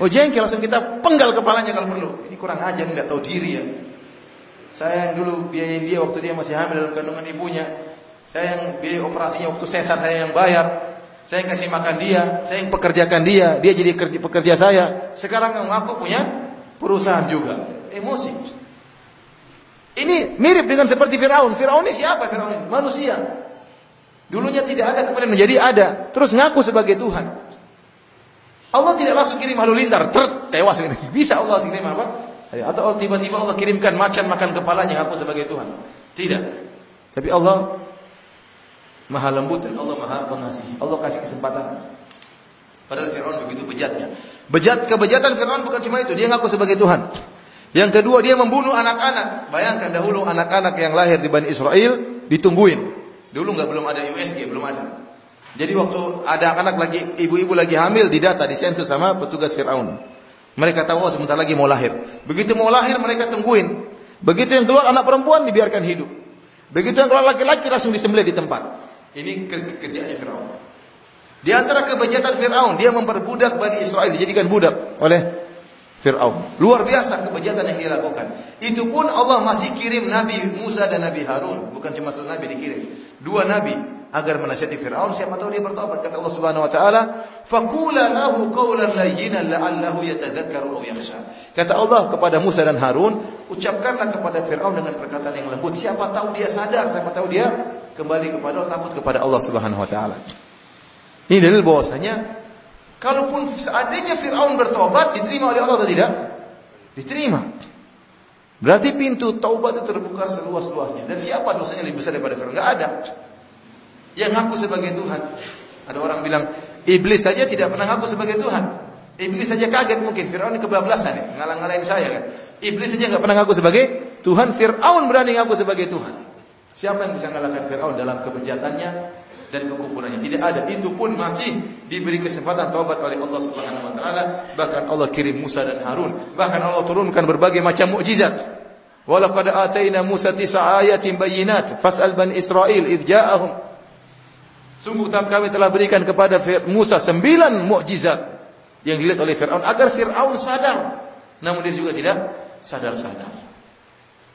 Oh jengkel langsung kita penggal kepalanya kalau perlu. Ini kurang ajar, nggak tahu diri ya. Saya yang dulu biayain dia waktu dia masih hamil dalam kandungan ibunya. Saya yang biaya operasinya waktu sesar saya yang bayar. Saya yang kasih makan dia, saya yang pekerjakan dia, dia jadi pekerja saya. Sekarang ngaku punya perusahaan juga. Emosi. Ini mirip dengan seperti Firaun. Firaun ini siapa Firaun? Manusia. Dulunya tidak ada kemudian menjadi ada, terus ngaku sebagai Tuhan. Allah tidak langsung kirim lintar, ter tewas ini. Bisa Allah kirim apa? Atau tiba-tiba Allah kirimkan macan makan kepalanya ngaku sebagai Tuhan. Tidak. Tapi Allah Maha lembut dan Allah Maha pengasih. Allah kasih kesempatan. Padahal Firaun begitu bejatnya. Bejat kebejatan Firaun bukan cuma itu, dia ngaku sebagai Tuhan. Yang kedua dia membunuh anak-anak. Bayangkan dahulu anak-anak yang lahir di Bani Israel ditungguin. Dulu nggak belum ada USG, belum ada. Jadi waktu ada anak lagi, ibu-ibu lagi hamil, didata, disensus sama petugas Fir'aun. Mereka tahu oh, sebentar lagi mau lahir. Begitu mau lahir mereka tungguin. Begitu yang keluar anak perempuan dibiarkan hidup. Begitu yang keluar laki-laki langsung disembelih di tempat. Ini kerjanya Fir'aun. Di antara kebejatan Fir'aun, dia memperbudak Bani Israel, dijadikan budak oleh Fir'aun. Luar biasa kebejatan yang dia lakukan. Itu pun Allah masih kirim Nabi Musa dan Nabi Harun. Bukan cuma satu Nabi dikirim. Dua Nabi agar menasihati Fir'aun. Siapa tahu dia bertobat. Kata Allah subhanahu wa ta'ala. Fakula lahu qawlan layyinan la'allahu yatadhakaru aw yakhsha. Kata Allah kepada Musa dan Harun. Ucapkanlah kepada Fir'aun dengan perkataan yang lembut. Siapa tahu dia sadar. Siapa tahu dia kembali kepada Allah. Takut kepada Allah subhanahu wa ta'ala. Ini dalil bahwasanya Kalaupun seandainya Fir'aun bertobat, diterima oleh Allah atau tidak? Diterima. Berarti pintu taubat itu terbuka seluas-luasnya. Dan siapa dosanya lebih besar daripada Fir'aun? Gak ada. Yang ngaku sebagai Tuhan. Ada orang bilang, iblis saja tidak pernah ngaku sebagai Tuhan. Iblis saja kaget mungkin. Fir'aun kebablasan ya. Ngalang-ngalain saya kan. Iblis saja nggak pernah ngaku sebagai Tuhan. Fir'aun berani ngaku sebagai Tuhan. Siapa yang bisa mengalahkan Fir'aun dalam kebejatannya, dan kekufurannya. Tidak ada. Itu pun masih diberi kesempatan taubat oleh Allah Subhanahu wa taala. Bahkan Allah kirim Musa dan Harun. Bahkan Allah turunkan berbagai macam mukjizat. Walaqad ataina Musa tis'a ayatin bayyinat fas'al bani Israil idh ja'ahum. Sungguh kami telah berikan kepada Musa sembilan mukjizat yang dilihat oleh Firaun agar Firaun sadar. Namun dia juga tidak sadar-sadar.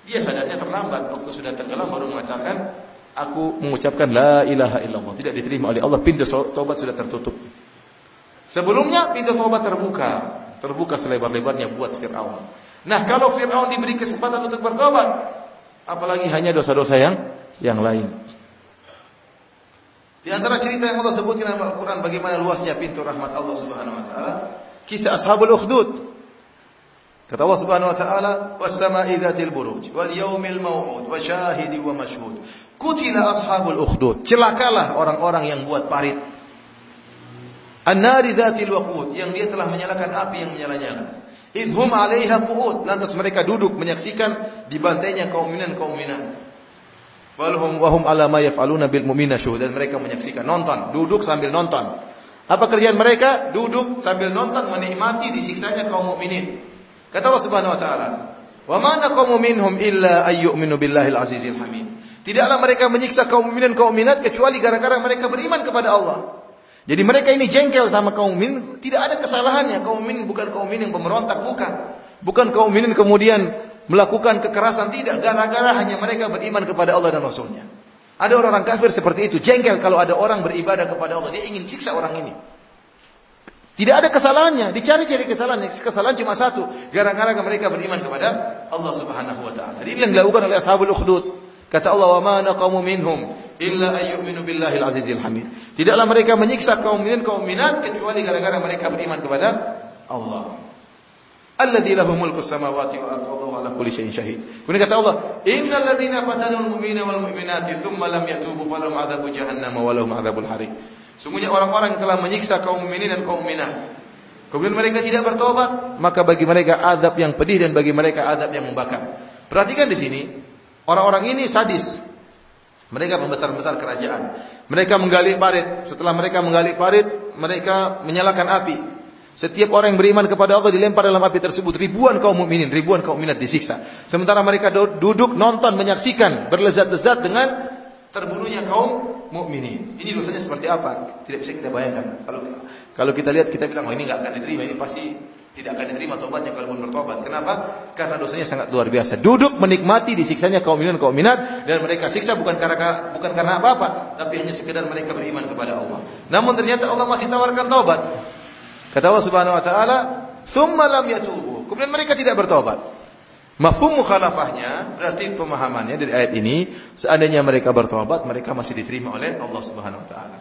Dia sadarnya terlambat waktu sudah tenggelam baru mengatakan aku mengucapkan la ilaha illallah. Tidak diterima oleh Allah, pintu taubat sudah tertutup. Sebelumnya pintu taubat terbuka, terbuka selebar-lebarnya buat Firaun. Nah, kalau Firaun diberi kesempatan untuk bertobat, apalagi hanya dosa-dosa yang yang lain. Di antara cerita yang Allah sebutkan dalam Al-Quran bagaimana luasnya pintu rahmat Allah Subhanahu Wa Taala, kisah Ashabul Ukhdud. Kata Allah Subhanahu Wa Taala, "Was sama'i dzatil buruj, wal yaumil maw'ud, wa syahidi wa mashhud." Kutila ashabul ukhdud. Celakalah orang-orang yang buat parit. An-nari dzatil waqud yang dia telah menyalakan api yang menyala-nyala. Idhum 'alaiha qu'ud. Lantas mereka duduk menyaksikan dibantainya kaum mukminin kaum mukminat. Walhum wahum ala yaf'aluna bil mu'mina dan mereka menyaksikan nonton, duduk sambil nonton. Apa kerjaan mereka? Duduk sambil nonton menikmati disiksanya kaum mukminin. Kata Allah Subhanahu wa taala, "Wa ma naqamu minhum illa ayyuminu billahil azizil hamid." Tidaklah mereka menyiksa kaum mukminin kaum minat kecuali gara-gara mereka beriman kepada Allah. Jadi mereka ini jengkel sama kaum mukmin, tidak ada kesalahannya. Kaum mukmin bukan kaum mukmin yang pemberontak, bukan. Bukan kaum mukmin kemudian melakukan kekerasan, tidak. Gara-gara hanya mereka beriman kepada Allah dan Rasulnya. Ada orang-orang kafir seperti itu, jengkel kalau ada orang beribadah kepada Allah, dia ingin siksa orang ini. Tidak ada kesalahannya, dicari-cari kesalahan. Kesalahan cuma satu, gara-gara mereka beriman kepada Allah Subhanahu wa taala. Ini yang dilakukan oleh ashabul ukhdud. Kata Allah, "Wa ma naqamu minhum illa ayyuminu billahil azizil hamid." Tidaklah mereka menyiksa kaum mukminin kaum minat kecuali gara-gara mereka beriman kepada Allah. Alladzi lahu mulku samawati wal ardi wallahu ala kulli syai'in syahid. Kemudian kata Allah, "Innal ladzina fatanul mu'minina wal mu'minati tsumma lam yatubu falahum adzabu jahannam wa lahum adzabul hariq." Sungguhnya orang-orang yang telah menyiksa kaum mukminin dan kaum mukminat Kemudian mereka tidak bertobat, maka bagi mereka adab yang pedih dan bagi mereka adab yang membakar. Perhatikan di sini, Orang-orang ini sadis. Mereka membesar-besar kerajaan. Mereka menggali parit. Setelah mereka menggali parit, mereka menyalakan api. Setiap orang yang beriman kepada Allah dilempar dalam api tersebut. Ribuan kaum mukminin, ribuan kaum mukminat disiksa. Sementara mereka duduk nonton menyaksikan berlezat-lezat dengan terbunuhnya kaum mukminin. Ini dosanya seperti apa? Tidak bisa kita bayangkan. Kalau kalau kita lihat kita bilang oh ini nggak akan diterima, ini pasti tidak akan diterima tobatnya kalau pun bertobat. Kenapa? Karena dosanya sangat luar biasa. Duduk menikmati disiksanya kaum mukminin kaum minat dan mereka siksa bukan karena bukan karena apa-apa, tapi hanya sekedar mereka beriman kepada Allah. Namun ternyata Allah masih tawarkan taubat. Kata Allah Subhanahu wa taala, "Tsumma lam yatubu." Kemudian mereka tidak bertobat. Mafhum mukhalafahnya berarti pemahamannya dari ayat ini, seandainya mereka bertobat, mereka masih diterima oleh Allah Subhanahu wa taala.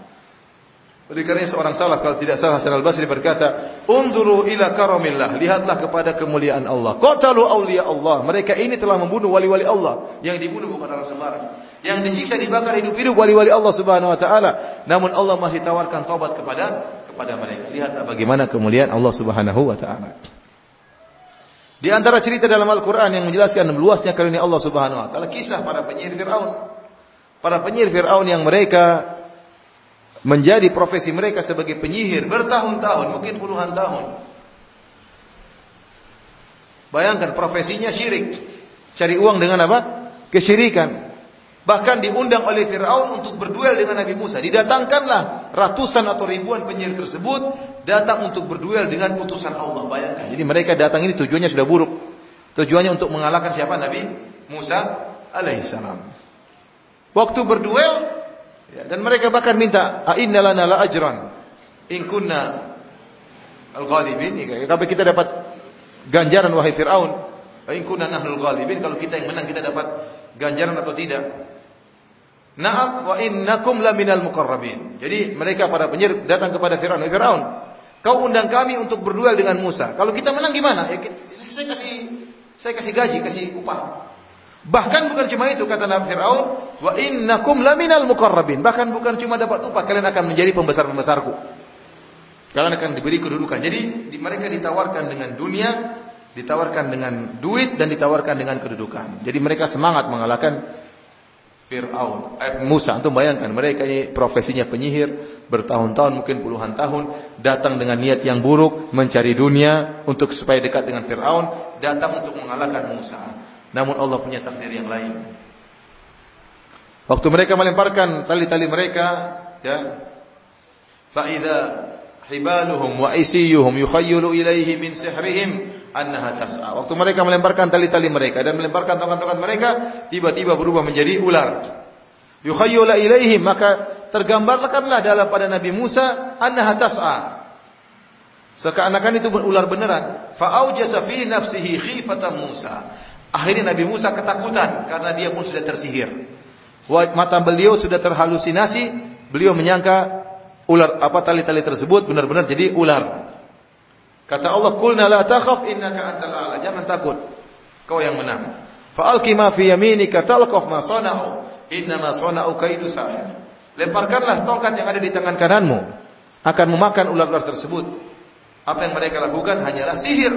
Oleh karena seorang salaf kalau tidak salah Hasan Al-Basri berkata, "Unduru ila karamillah." Lihatlah kepada kemuliaan Allah. Qatalu auliya Allah. Mereka ini telah membunuh wali-wali Allah. Yang dibunuh bukan orang sembarang. Yang disiksa dibakar hidup-hidup wali-wali Allah Subhanahu wa taala. Namun Allah masih tawarkan taubat kepada kepada mereka. Lihatlah bagaimana kemuliaan Allah Subhanahu wa taala. Di antara cerita dalam Al-Qur'an yang menjelaskan luasnya karunia Allah Subhanahu wa taala kisah para penyihir Firaun. Para penyihir Firaun yang mereka menjadi profesi mereka sebagai penyihir bertahun-tahun, mungkin puluhan tahun. Bayangkan profesinya syirik. Cari uang dengan apa? Kesyirikan. Bahkan diundang oleh Fir'aun untuk berduel dengan Nabi Musa. Didatangkanlah ratusan atau ribuan penyihir tersebut datang untuk berduel dengan utusan Allah. Bayangkan. Jadi mereka datang ini tujuannya sudah buruk. Tujuannya untuk mengalahkan siapa? Nabi Musa alaihissalam. Waktu berduel Ya, dan mereka bahkan minta, "Inna lana la ajran in kunna al-ghalibin." Ya, kalau kita dapat ganjaran wahai Firaun, "In kunna nahnu al-ghalibin." Kalau kita yang menang kita dapat ganjaran atau tidak? Na'am wa innakum la minal muqarrabin. Jadi mereka para penyihir datang kepada Firaun, "Wahai Firaun, kau undang kami untuk berduel dengan Musa. Kalau kita menang gimana?" Ya, saya kasih saya kasih gaji, kasih upah. Bahkan bukan cuma itu kata Nabi Firaun, wa innakum laminal muqarrabin. Bahkan bukan cuma dapat upah, kalian akan menjadi pembesar-pembesarku. Kalian akan diberi kedudukan. Jadi mereka ditawarkan dengan dunia, ditawarkan dengan duit dan ditawarkan dengan kedudukan. Jadi mereka semangat mengalahkan Fir'aun, eh, Musa. Untuk bayangkan mereka ini profesinya penyihir, bertahun-tahun mungkin puluhan tahun, datang dengan niat yang buruk, mencari dunia untuk supaya dekat dengan Fir'aun, datang untuk mengalahkan Musa. Namun Allah punya takdir yang lain. Waktu mereka melemparkan tali-tali mereka, ya, faida hibaluhum wa isiyuhum yukhayyulu ilaihi min sihrihim annaha tas'a. Waktu mereka melemparkan tali-tali mereka dan melemparkan tongkat-tongkat mereka, tiba-tiba berubah menjadi ular. Yukhayyulu ilaihim maka tergambarkanlah dalam pada Nabi Musa annaha tas'a. Seakan-akan itu ular beneran. Fa'aujasa fi nafsihi khifatan Musa. Akhirnya Nabi Musa ketakutan karena dia pun sudah tersihir. Mata beliau sudah terhalusinasi, beliau menyangka ular apa tali-tali tersebut benar-benar jadi ular. Kata Allah, "Qulna la takhaf innaka antal a'la." Jangan takut. Kau yang menang. Fa'alqi ma fi yaminika talqaf ma sana'u. Innama sana'u kaidu sahir. Lemparkanlah tongkat yang ada di tangan kananmu akan memakan ular-ular tersebut. Apa yang mereka lakukan hanyalah sihir.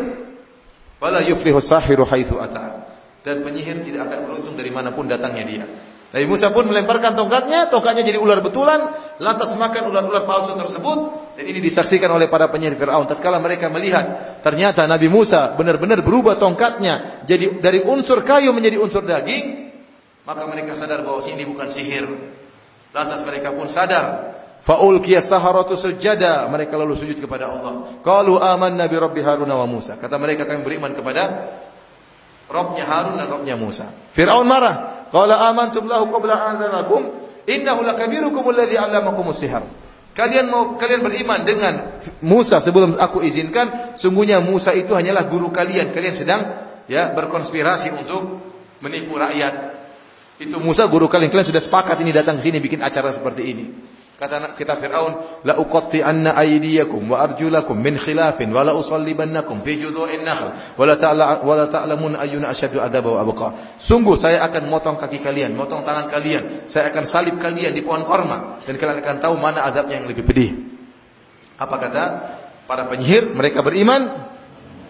Wala yuflihu sahiru haitsu ata. Dan penyihir tidak akan beruntung dari mana pun datangnya dia. Nabi Musa pun melemparkan tongkatnya, tongkatnya jadi ular betulan, lantas makan ular-ular palsu tersebut, dan ini disaksikan oleh para penyihir Fir'aun. Tatkala mereka melihat, ternyata Nabi Musa benar-benar berubah tongkatnya, jadi dari unsur kayu menjadi unsur daging, maka mereka sadar bahwa ini bukan sihir. Lantas mereka pun sadar, Faulqiya saharatu sujada. Mereka lalu sujud kepada Allah. Qalu amanna bi rabbi Harun wa Musa. Kata mereka kami beriman kepada Rabbnya Harun dan Rabbnya Musa. Fir'aun marah. Qala amantum lahu qabla an lakum innahu lakabirukum alladhi 'allamakum sihar. Kalian mau kalian beriman dengan Musa sebelum aku izinkan, sungguhnya Musa itu hanyalah guru kalian. Kalian sedang ya berkonspirasi untuk menipu rakyat. Itu Musa guru kalian. Kalian sudah sepakat ini datang ke sini bikin acara seperti ini. Kata kita Firaun, la uqatti anna aydiyakum wa arjulakum min khilafin wa la usallibannakum fi judhu'in nakhl wa la ta'la wa la ta'lamun ayyuna asyaddu adaba wa abqa. Sungguh saya akan motong kaki kalian, motong tangan kalian, saya akan salib kalian di pohon korma dan kalian akan tahu mana adabnya yang lebih pedih. Apa kata para penyihir? Mereka beriman.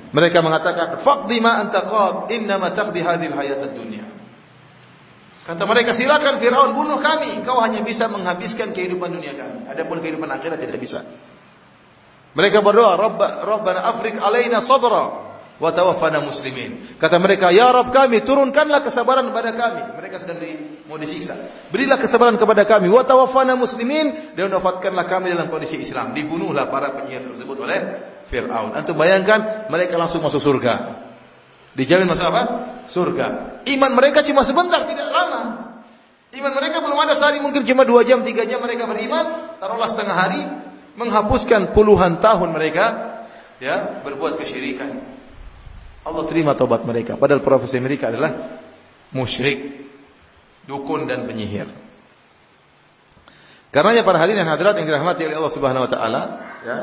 Mereka mengatakan, "Faqdi ma anta qad, inna ma taqdi hadhihi al-hayatad dunya." Kata mereka, silakan Fir'aun bunuh kami. Kau hanya bisa menghabiskan kehidupan dunia kami. Adapun kehidupan akhirat tidak bisa. Mereka berdoa, Rabbana afrik alaina sabra wa tawaffana muslimin. Kata mereka, "Ya Rabb kami, turunkanlah kesabaran kepada kami." Mereka sedang di, mau disiksa. Berilah kesabaran kepada kami wa tawaffana muslimin dan wafatkanlah kami dalam kondisi Islam. Dibunuhlah para penyihir tersebut oleh Firaun. Antum bayangkan mereka langsung masuk surga. Dijamin masuk apa? Surga. Iman mereka cuma sebentar, tidak lama. Iman mereka belum ada sehari, mungkin cuma dua jam, tiga jam mereka beriman. Taruhlah setengah hari, menghapuskan puluhan tahun mereka ya berbuat kesyirikan. Allah terima tobat mereka. Padahal profesi mereka adalah musyrik, dukun dan penyihir. Karenanya para hadirin dan hadirat yang dirahmati oleh Allah Subhanahu wa taala, ya.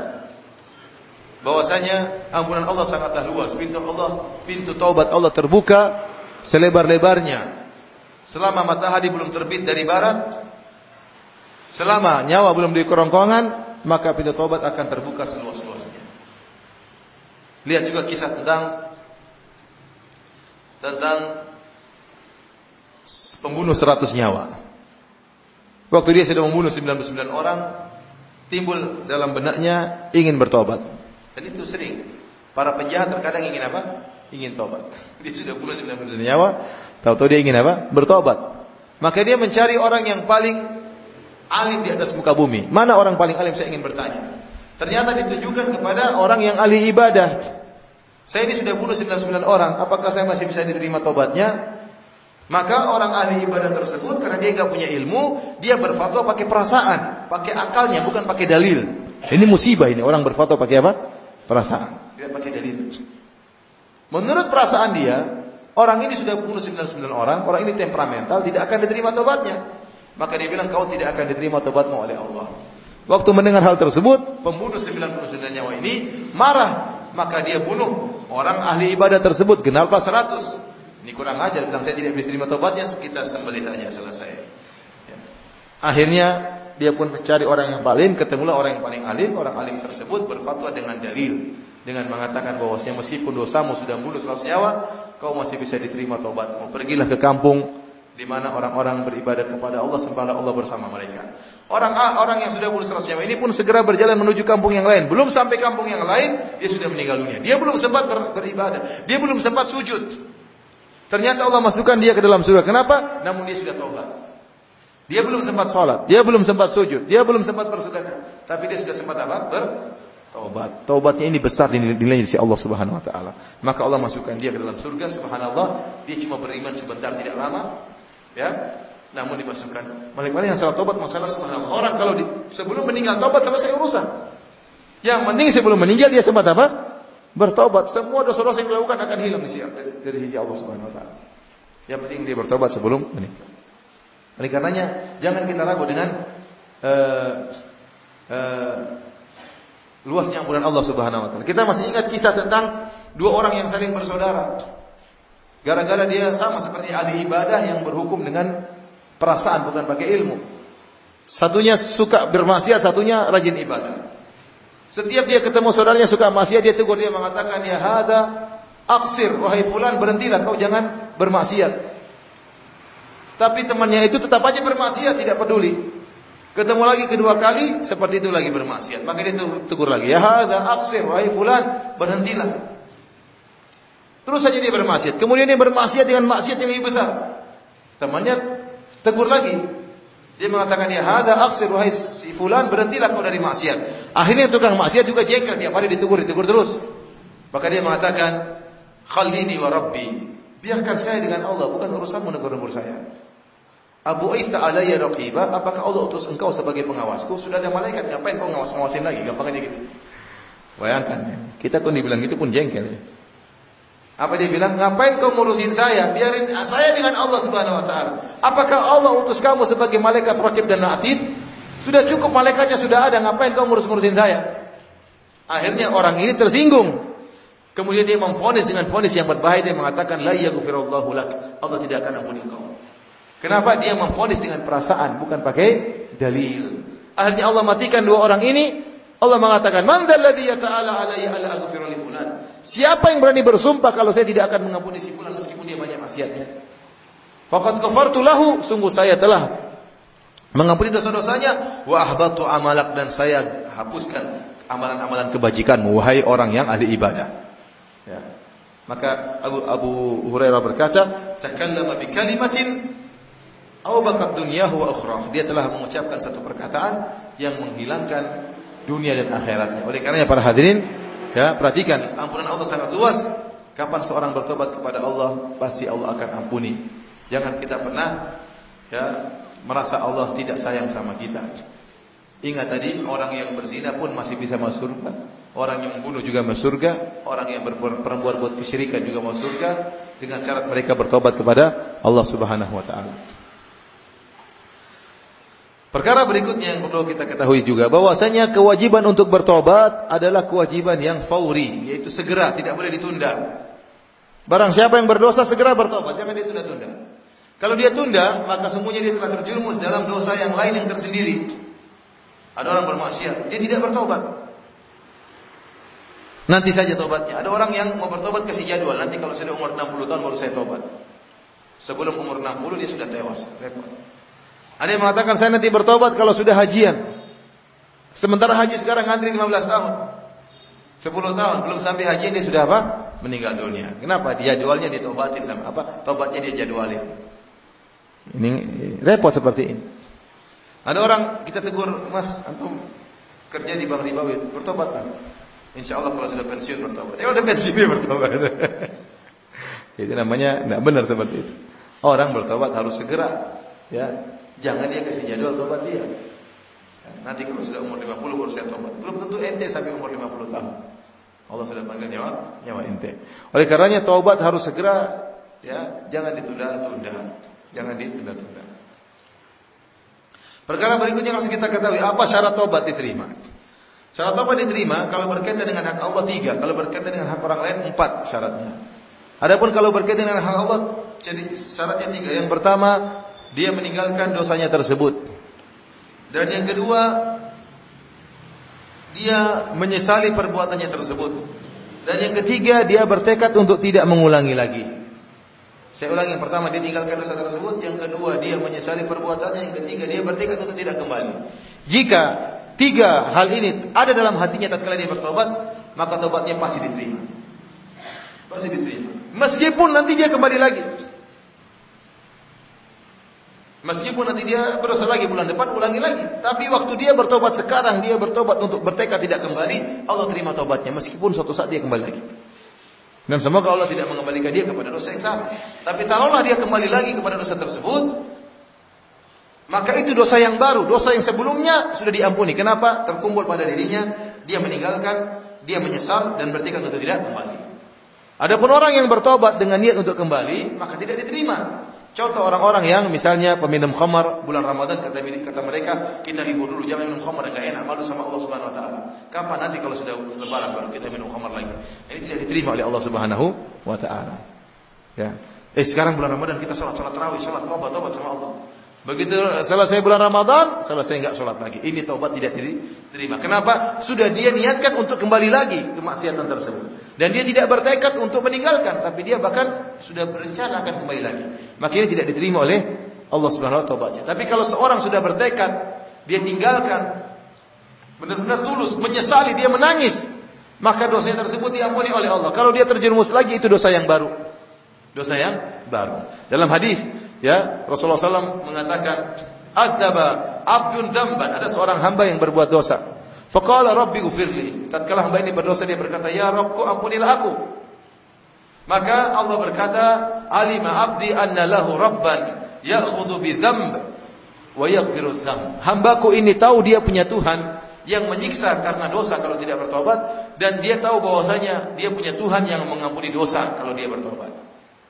Bahwasanya ampunan Allah sangatlah luas, pintu Allah, pintu taubat Allah terbuka selebar-lebarnya. Selama matahari belum terbit dari barat, selama nyawa belum di kerongkongan, maka pintu taubat akan terbuka seluas-luasnya. Lihat juga kisah tentang tentang pembunuh 100 nyawa. Waktu dia sudah membunuh 99 orang, timbul dalam benaknya ingin bertobat. Dan itu sering. Para penjahat terkadang ingin apa? Ingin tobat. (laughs) Dia sudah bunuh 99 nyawa, tahu-tahu dia ingin apa? Bertobat. Maka dia mencari orang yang paling alim di atas muka bumi. Mana orang paling alim saya ingin bertanya. Ternyata ditunjukkan kepada orang yang ahli ibadah. Saya ini sudah bunuh 99 orang, apakah saya masih bisa diterima tobatnya? Maka orang ahli ibadah tersebut karena dia nggak punya ilmu, dia berfatwa pakai perasaan, pakai akalnya, bukan pakai dalil. Ini musibah ini orang berfatwa pakai apa? Perasaan, tidak pakai dalil. Menurut perasaan dia, orang ini sudah bunuh 99 orang, orang ini temperamental, tidak akan diterima tobatnya. Maka dia bilang kau tidak akan diterima tobatmu oleh Allah. Waktu mendengar hal tersebut, pembunuh 99 nyawa ini marah, maka dia bunuh orang ahli ibadah tersebut kenapa 100 ini kurang ajar bilang saya tidak bisa terima tobatnya kita sembelih saja selesai ya. akhirnya dia pun mencari orang yang paling ketemulah orang yang paling alim orang alim tersebut berfatwa dengan dalil dengan mengatakan bahwasanya meskipun dosamu sudah bunuh 100 nyawa kau masih bisa diterima tobatmu pergilah ke kampung di mana orang-orang beribadah kepada Allah sembahlah Allah bersama mereka. Orang orang yang sudah berusaha nyawa ini pun segera berjalan menuju kampung yang lain. Belum sampai kampung yang lain, dia sudah meninggal dunia. Dia belum sempat ber, beribadah. Dia belum sempat sujud. Ternyata Allah masukkan dia ke dalam surga. Kenapa? Namun dia sudah taubat. Dia belum sempat sholat. Dia belum sempat sujud. Dia belum sempat bersedekah. Tapi dia sudah sempat apa? Bertaubat. Taubatnya ini besar dinilai di Allah Subhanahu wa taala. Maka Allah masukkan dia ke dalam surga subhanallah. Dia cuma beriman sebentar tidak lama ya namun dimasukkan balik-balik yang salah tobat masalah subhanallah orang kalau di, sebelum meninggal tobat selesai urusan yang penting sebelum meninggal dia sempat apa bertobat semua dosa-dosa yang dilakukan akan hilang dari sisi Allah subhanahu wa taala yang penting dia bertobat sebelum meninggal oleh karenanya jangan kita ragu dengan uh, uh, luasnya ampunan Allah Subhanahu wa taala. Kita masih ingat kisah tentang dua orang yang saling bersaudara. Gara-gara dia sama seperti ahli ibadah yang berhukum dengan perasaan bukan pakai ilmu. Satunya suka bermaksiat, satunya rajin ibadah. Setiap dia ketemu saudaranya suka maksiat, dia tegur dia mengatakan, "Ya hadza aksir, wahai fulan berhentilah kau jangan bermaksiat." Tapi temannya itu tetap aja bermaksiat, tidak peduli. Ketemu lagi kedua kali, seperti itu lagi bermaksiat. Maka dia tegur lagi, "Ya hadza aksir, wahai fulan berhentilah." Terus saja dia bermaksiat. Kemudian dia bermaksiat dengan maksiat yang lebih besar. Temannya tegur lagi. Dia mengatakan, ya hada aksir wahai si fulan berhentilah kau dari maksiat. Akhirnya tukang maksiat juga jengkel tiap hari ditegur, ditegur terus. Maka dia mengatakan, khalini wa rabbi. Biarkan saya dengan Allah, bukan urusanmu negur-negur saya. Abu Aitha alayya raqiba, apakah Allah utus engkau sebagai pengawasku? Sudah ada malaikat, ngapain kau ngawas-ngawasin lagi? Gampangnya gitu. Bayangkan, kita pun dibilang gitu pun jengkel. Ya. Apa dia bilang? Ngapain kau ngurusin saya? Biarin saya dengan Allah Subhanahu wa taala. Apakah Allah utus kamu sebagai malaikat rakib dan atid? Sudah cukup malaikatnya sudah ada, ngapain kau ngurus-ngurusin saya? Akhirnya orang ini tersinggung. Kemudian dia memfonis dengan fonis yang berbahaya dia mengatakan la yaghfirullahu lak. Allah tidak akan ampuni kau. Kenapa dia memfonis dengan perasaan bukan pakai dalil. Akhirnya Allah matikan dua orang ini. Allah mengatakan, "Man dzalladzi yata'ala alayya ala aghfir li fulan?" Siapa yang berani bersumpah kalau saya tidak akan mengampuni si fulan meskipun dia banyak maksiatnya? Faqad kafartu lahu, sungguh saya telah mengampuni dosa-dosanya wa ahbatu amalak dan saya hapuskan amalan-amalan kebajikan wahai orang yang ahli ibadah. Ya. Maka Abu Abu Hurairah berkata, "Takallama bi kalimatin aw baqat dunyahu wa ukhrah." Dia telah mengucapkan satu perkataan yang menghilangkan dunia dan akhiratnya. Oleh karenanya para hadirin, ya, perhatikan ampunan Allah sangat luas. Kapan seorang bertobat kepada Allah, pasti Allah akan ampuni. Jangan kita pernah ya merasa Allah tidak sayang sama kita. Ingat tadi orang yang berzina pun masih bisa masuk surga. Orang yang membunuh juga masuk surga, orang yang berperempuan buat kesyirikan juga masuk surga dengan syarat mereka bertobat kepada Allah Subhanahu wa taala. Perkara berikutnya yang perlu kita ketahui juga bahwasanya kewajiban untuk bertobat adalah kewajiban yang fauri, yaitu segera, tidak boleh ditunda. Barang siapa yang berdosa segera bertobat, jangan ditunda-tunda. Kalau dia tunda, maka semuanya dia telah terjerumus dalam dosa yang lain yang tersendiri. Ada orang bermaksiat, dia tidak bertobat. Nanti saja tobatnya. Ada orang yang mau bertobat kasih jadwal. Nanti kalau sudah umur 60 tahun baru saya tobat. Sebelum umur 60 dia sudah tewas. Repot. Ada yang mengatakan saya nanti bertobat kalau sudah hajian. Sementara haji sekarang ngantri 15 tahun. 10 tahun belum sampai haji dia sudah apa? Meninggal dunia. Kenapa? Dia jadwalnya ditobatin sama apa? Tobatnya dia jadwalin. Ini repot seperti ini. Ada orang kita tegur, Mas, antum kerja di bank ribawi, bertobat kan? Insya Allah kalau sudah pensiun bertobat. Ya udah pensiun dia bertobat. (laughs) itu namanya tidak benar seperti itu. Orang bertobat harus segera, ya. Jangan dia kasih jadwal tobat dia. Nanti kalau sudah umur 50 baru saya tobat. Belum tentu ente sampai umur 50 tahun. Allah sudah panggil nyawa, nyawa ente. Oleh karenanya tobat harus segera, ya, jangan ditunda-tunda. Jangan ditunda-tunda. Perkara berikutnya harus kita ketahui apa syarat tobat diterima. Syarat tobat diterima kalau berkaitan dengan hak Allah tiga, kalau berkaitan dengan hak orang lain empat syaratnya. Adapun kalau berkaitan dengan hak Allah jadi syaratnya tiga. Yang pertama dia meninggalkan dosanya tersebut. Dan yang kedua dia menyesali perbuatannya tersebut. Dan yang ketiga dia bertekad untuk tidak mengulangi lagi. Saya ulangi yang pertama dia tinggalkan dosa tersebut, yang kedua dia menyesali perbuatannya, yang ketiga dia bertekad untuk tidak kembali. Jika tiga hal ini ada dalam hatinya tatkala dia bertobat, maka tobatnya pasti diterima. Pasti diterima. Meskipun nanti dia kembali lagi. Meskipun nanti dia berdosa lagi bulan depan ulangi lagi, tapi waktu dia bertobat sekarang dia bertobat untuk bertekad tidak kembali, Allah terima tobatnya meskipun suatu saat dia kembali lagi. Dan semoga Allah tidak mengembalikan dia kepada dosa yang sama. Tapi taruhlah dia kembali lagi kepada dosa tersebut, maka itu dosa yang baru, dosa yang sebelumnya sudah diampuni. Kenapa? Terkumpul pada dirinya, dia meninggalkan, dia menyesal dan bertekad untuk tidak kembali. Adapun orang yang bertobat dengan niat untuk kembali, maka tidak diterima. Contoh orang-orang yang misalnya peminum khamar bulan Ramadan kata kata mereka kita libur dulu jangan minum khamar enggak enak malu sama Allah Subhanahu wa taala. Kapan nanti kalau sudah lebaran baru kita minum khamar lagi. Ini tidak diterima oleh Allah Subhanahu wa taala. Ya. Eh sekarang bulan Ramadan kita sholat sholat tarawih, sholat tobat tobat sama Allah. Begitu selesai bulan Ramadan, selesai enggak sholat lagi. Ini taubat tidak diterima. Kenapa? Sudah dia niatkan untuk kembali lagi ke maksiatan tersebut. Dan dia tidak bertekad untuk meninggalkan, tapi dia bahkan sudah berencana akan kembali lagi. Maka ini tidak diterima oleh Allah Subhanahu wa taala. Tapi kalau seorang sudah bertekad, dia tinggalkan benar-benar tulus, menyesali, dia menangis, maka dosanya tersebut diampuni oleh Allah. Kalau dia terjerumus lagi itu dosa yang baru. Dosa yang baru. Dalam hadis Ya, Rasulullah SAW mengatakan, "Adzaba abdun damban." Ada seorang hamba yang berbuat dosa. Faqala rabbi ufirli. Tatkala hamba ini berdosa dia berkata, "Ya Rabbku, ampunilah aku." Maka Allah berkata, "Alima abdi anna lahu rabban ya'khudhu bi dzamb wa yaghfiru dzamb." Hambaku ini tahu dia punya Tuhan yang menyiksa karena dosa kalau tidak bertobat dan dia tahu bahwasanya dia punya Tuhan yang mengampuni dosa kalau dia bertobat.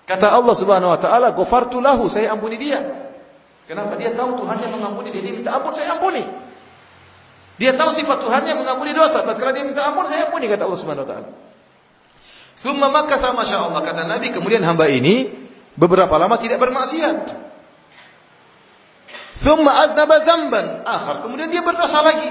Kata Allah Subhanahu wa taala, "Ghafartu lahu," saya ampuni dia. Kenapa? Dia tahu Tuhannya mengampuni dia, dia minta ampun, saya ampuni. Dia tahu sifat Tuhannya mengampuni dosa. Tatkala dia minta ampun, saya ampuni kata Allah Subhanahu wa taala. Summa makatha masyaallah kata Nabi, kemudian hamba ini beberapa lama tidak bermaksiat. Summa adnaba dzamban akhar. Kemudian dia berdosa lagi.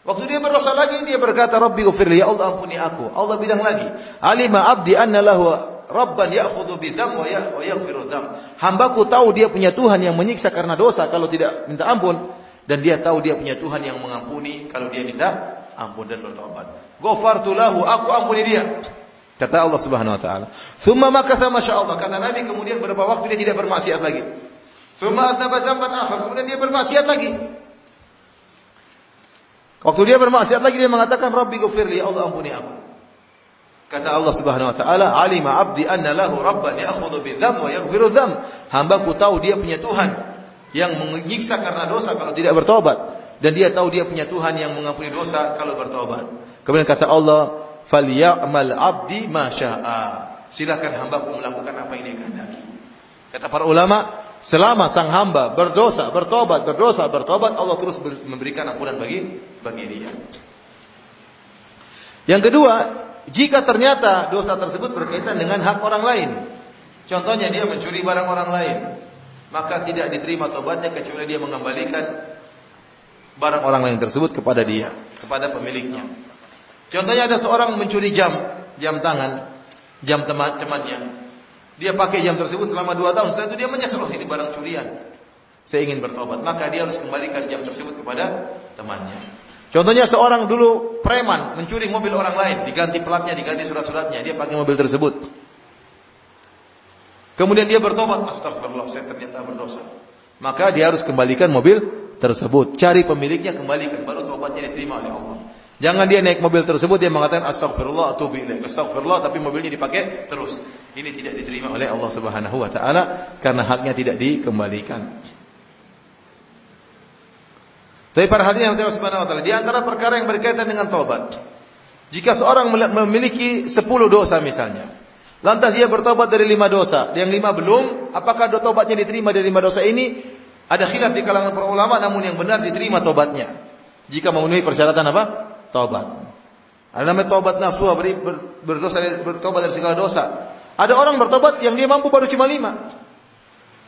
Waktu dia berdosa lagi, dia berkata, "Rabbi ghfirli, ya Allah ampuni aku." Allah bilang lagi, "Alima abdi anna lahu Rabban ya'khudhu bidam wa yaghfiru dzam. Hambaku tahu dia punya Tuhan yang menyiksa karena dosa kalau tidak minta ampun dan dia tahu dia punya Tuhan yang mengampuni kalau dia minta ampun dan bertobat. Ghafartu lahu, aku ampuni dia. Kata Allah Subhanahu wa taala. Thumma makatha masyaallah. Kata Nabi kemudian beberapa waktu dia tidak bermaksiat lagi. Thumma ataba dzamban akhar. Kemudian dia bermaksiat lagi. Waktu dia bermaksiat lagi dia mengatakan Rabbi ghfirli, ya Allah ampuni aku. Kata Allah Subhanahu wa taala, "Alima 'abdi anna lahu rabban ya'khudhu bidzam wa yaghfiru dzam." Hambaku tahu dia punya Tuhan yang menyiksa karena dosa kalau tidak bertobat dan dia tahu dia punya Tuhan yang mengampuni dosa kalau bertobat. Kemudian kata Allah, falyamal abdi masya'a. Silakan hambaku melakukan apa yang dia kehendaki. Kata para ulama, selama sang hamba berdosa, bertobat, berdosa, bertobat, Allah terus memberikan ampunan bagi bagi dia. Yang kedua, jika ternyata dosa tersebut berkaitan dengan hak orang lain. Contohnya dia mencuri barang orang lain, maka tidak diterima tobatnya kecuali dia mengembalikan barang orang lain tersebut kepada dia, kepada pemiliknya. Contohnya ada seorang mencuri jam, jam tangan, jam teman temannya. Dia pakai jam tersebut selama dua tahun. Setelah itu dia menyesal, oh, ini barang curian. Saya ingin bertobat. Maka dia harus kembalikan jam tersebut kepada temannya. Contohnya seorang dulu preman mencuri mobil orang lain, diganti platnya, diganti surat-suratnya, dia pakai mobil tersebut. Kemudian dia bertobat, astagfirullah, saya ternyata berdosa. Maka dia harus kembalikan mobil tersebut. Cari pemiliknya, kembalikan, baru tobatnya diterima oleh Allah. Jangan dia naik mobil tersebut dia mengatakan astagfirullah atubu ilaik. Astagfirullah tapi mobilnya dipakai terus. Ini tidak diterima oleh Allah Subhanahu wa taala karena haknya tidak dikembalikan. Tapi para hadirin yang Allah Subhanahu wa taala, di antara perkara yang berkaitan dengan tobat. Jika seorang memiliki 10 dosa misalnya, lantas dia bertobat dari lima dosa, yang lima belum, apakah tobatnya diterima dari lima dosa ini? Ada khilaf di kalangan para ulama, namun yang benar diterima tobatnya. Jika memenuhi persyaratan apa? taubat. Ada namanya taubat nasuha ber, ber, berdosa bertobat dari segala dosa. Ada orang bertobat yang dia mampu baru cuma lima.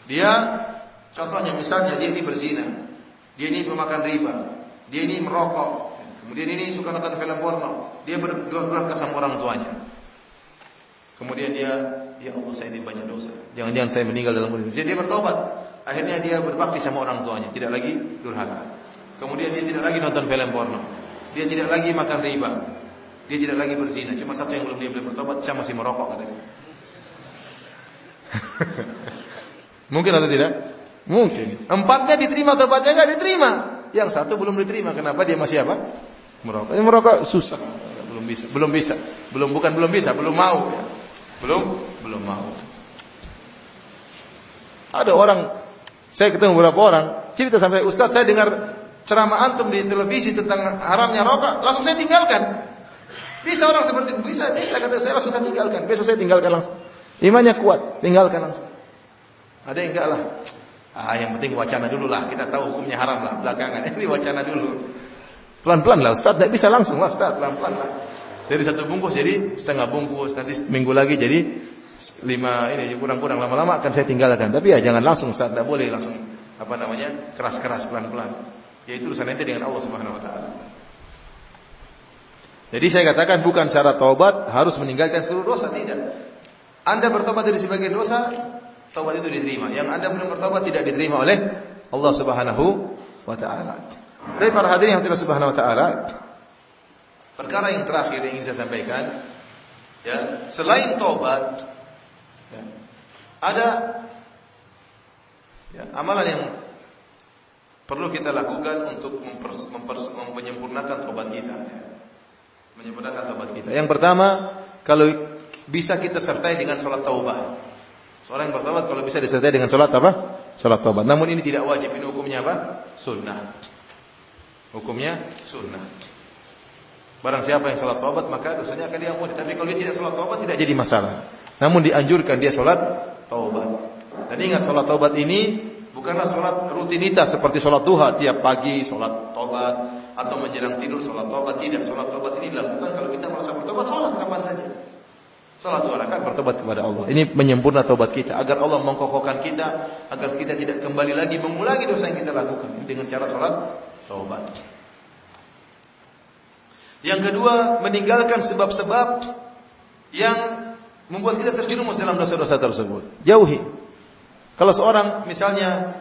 Dia contohnya misalnya dia ini berzina, dia ini pemakan riba, dia ini merokok, kemudian ini suka nonton film porno, dia berdurhaka sama orang tuanya. Kemudian dia, ya Allah saya ini banyak dosa. Jangan-jangan saya meninggal dalam dunia. Dia bertobat. Akhirnya dia berbakti sama orang tuanya, tidak lagi durhaka. Kemudian dia tidak lagi nonton film porno. Dia tidak lagi makan riba. Dia tidak lagi berzina. Cuma satu yang belum dia belum bertobat, saya masih merokok katanya. (laughs) Mungkin atau tidak? Mungkin. Empatnya diterima tobatnya enggak diterima. Yang satu belum diterima. Kenapa dia masih apa? Merokok. Ini merokok susah. Belum bisa. Belum bisa. Belum bukan belum bisa, belum mau. Belum belum mau. Ada orang saya ketemu beberapa orang cerita sampai Ustaz saya dengar ceramah antum di televisi tentang haramnya rokok, langsung saya tinggalkan. Bisa orang seperti bisa, bisa kata saya langsung saya tinggalkan. Besok saya tinggalkan langsung. Imannya kuat, tinggalkan langsung. Ada yang enggak lah. Ah, yang penting wacana dulu lah. Kita tahu hukumnya haram lah belakangan. (laughs) Ini wacana dulu. Pelan-pelan lah Ustaz, tidak bisa langsung lah Ustaz, pelan-pelan lah. Dari satu bungkus jadi setengah bungkus, nanti minggu lagi jadi lima ini kurang-kurang lama-lama akan saya tinggalkan. Tapi ya jangan langsung Ustaz, tidak boleh langsung apa namanya keras-keras pelan-pelan. Yaitu urusan ente dengan Allah Subhanahu wa taala. Jadi saya katakan bukan syarat taubat harus meninggalkan seluruh dosa tidak. Anda bertobat dari sebagian dosa, taubat itu diterima. Yang Anda belum bertobat tidak diterima oleh Allah Subhanahu wa taala. Dari para hadirin yang Allah Subhanahu wa taala, perkara yang terakhir yang ingin saya sampaikan ya, selain taubat ya, ada ya, amalan yang perlu kita lakukan untuk mempers, mempers, menyempurnakan tobat kita. Menyempurnakan tobat kita. Yang pertama, kalau bisa kita sertai dengan sholat taubah. Seorang yang bertobat kalau bisa disertai dengan sholat apa? Sholat taubat. Namun ini tidak wajib. Ini hukumnya apa? Sunnah. Hukumnya sunnah. Barang siapa yang sholat taubat maka dosanya akan diampuni. Tapi kalau dia tidak sholat taubat tidak jadi masalah. Namun dianjurkan dia sholat taubat. Dan ingat sholat taubat ini Bukanlah sholat rutinitas seperti sholat duha tiap pagi, sholat tobat atau menjelang tidur sholat tobat tidak. Sholat tobat ini dilakukan kalau kita merasa bertobat sholat kapan saja. Sholat dua rakaat bertobat kepada Allah. Ini menyempurna tobat kita agar Allah mengkokohkan kita agar kita tidak kembali lagi mengulangi dosa yang kita lakukan dengan cara sholat tobat. Yang kedua, meninggalkan sebab-sebab yang membuat kita terjerumus dalam dosa-dosa tersebut. Jauhi. Kalau seorang misalnya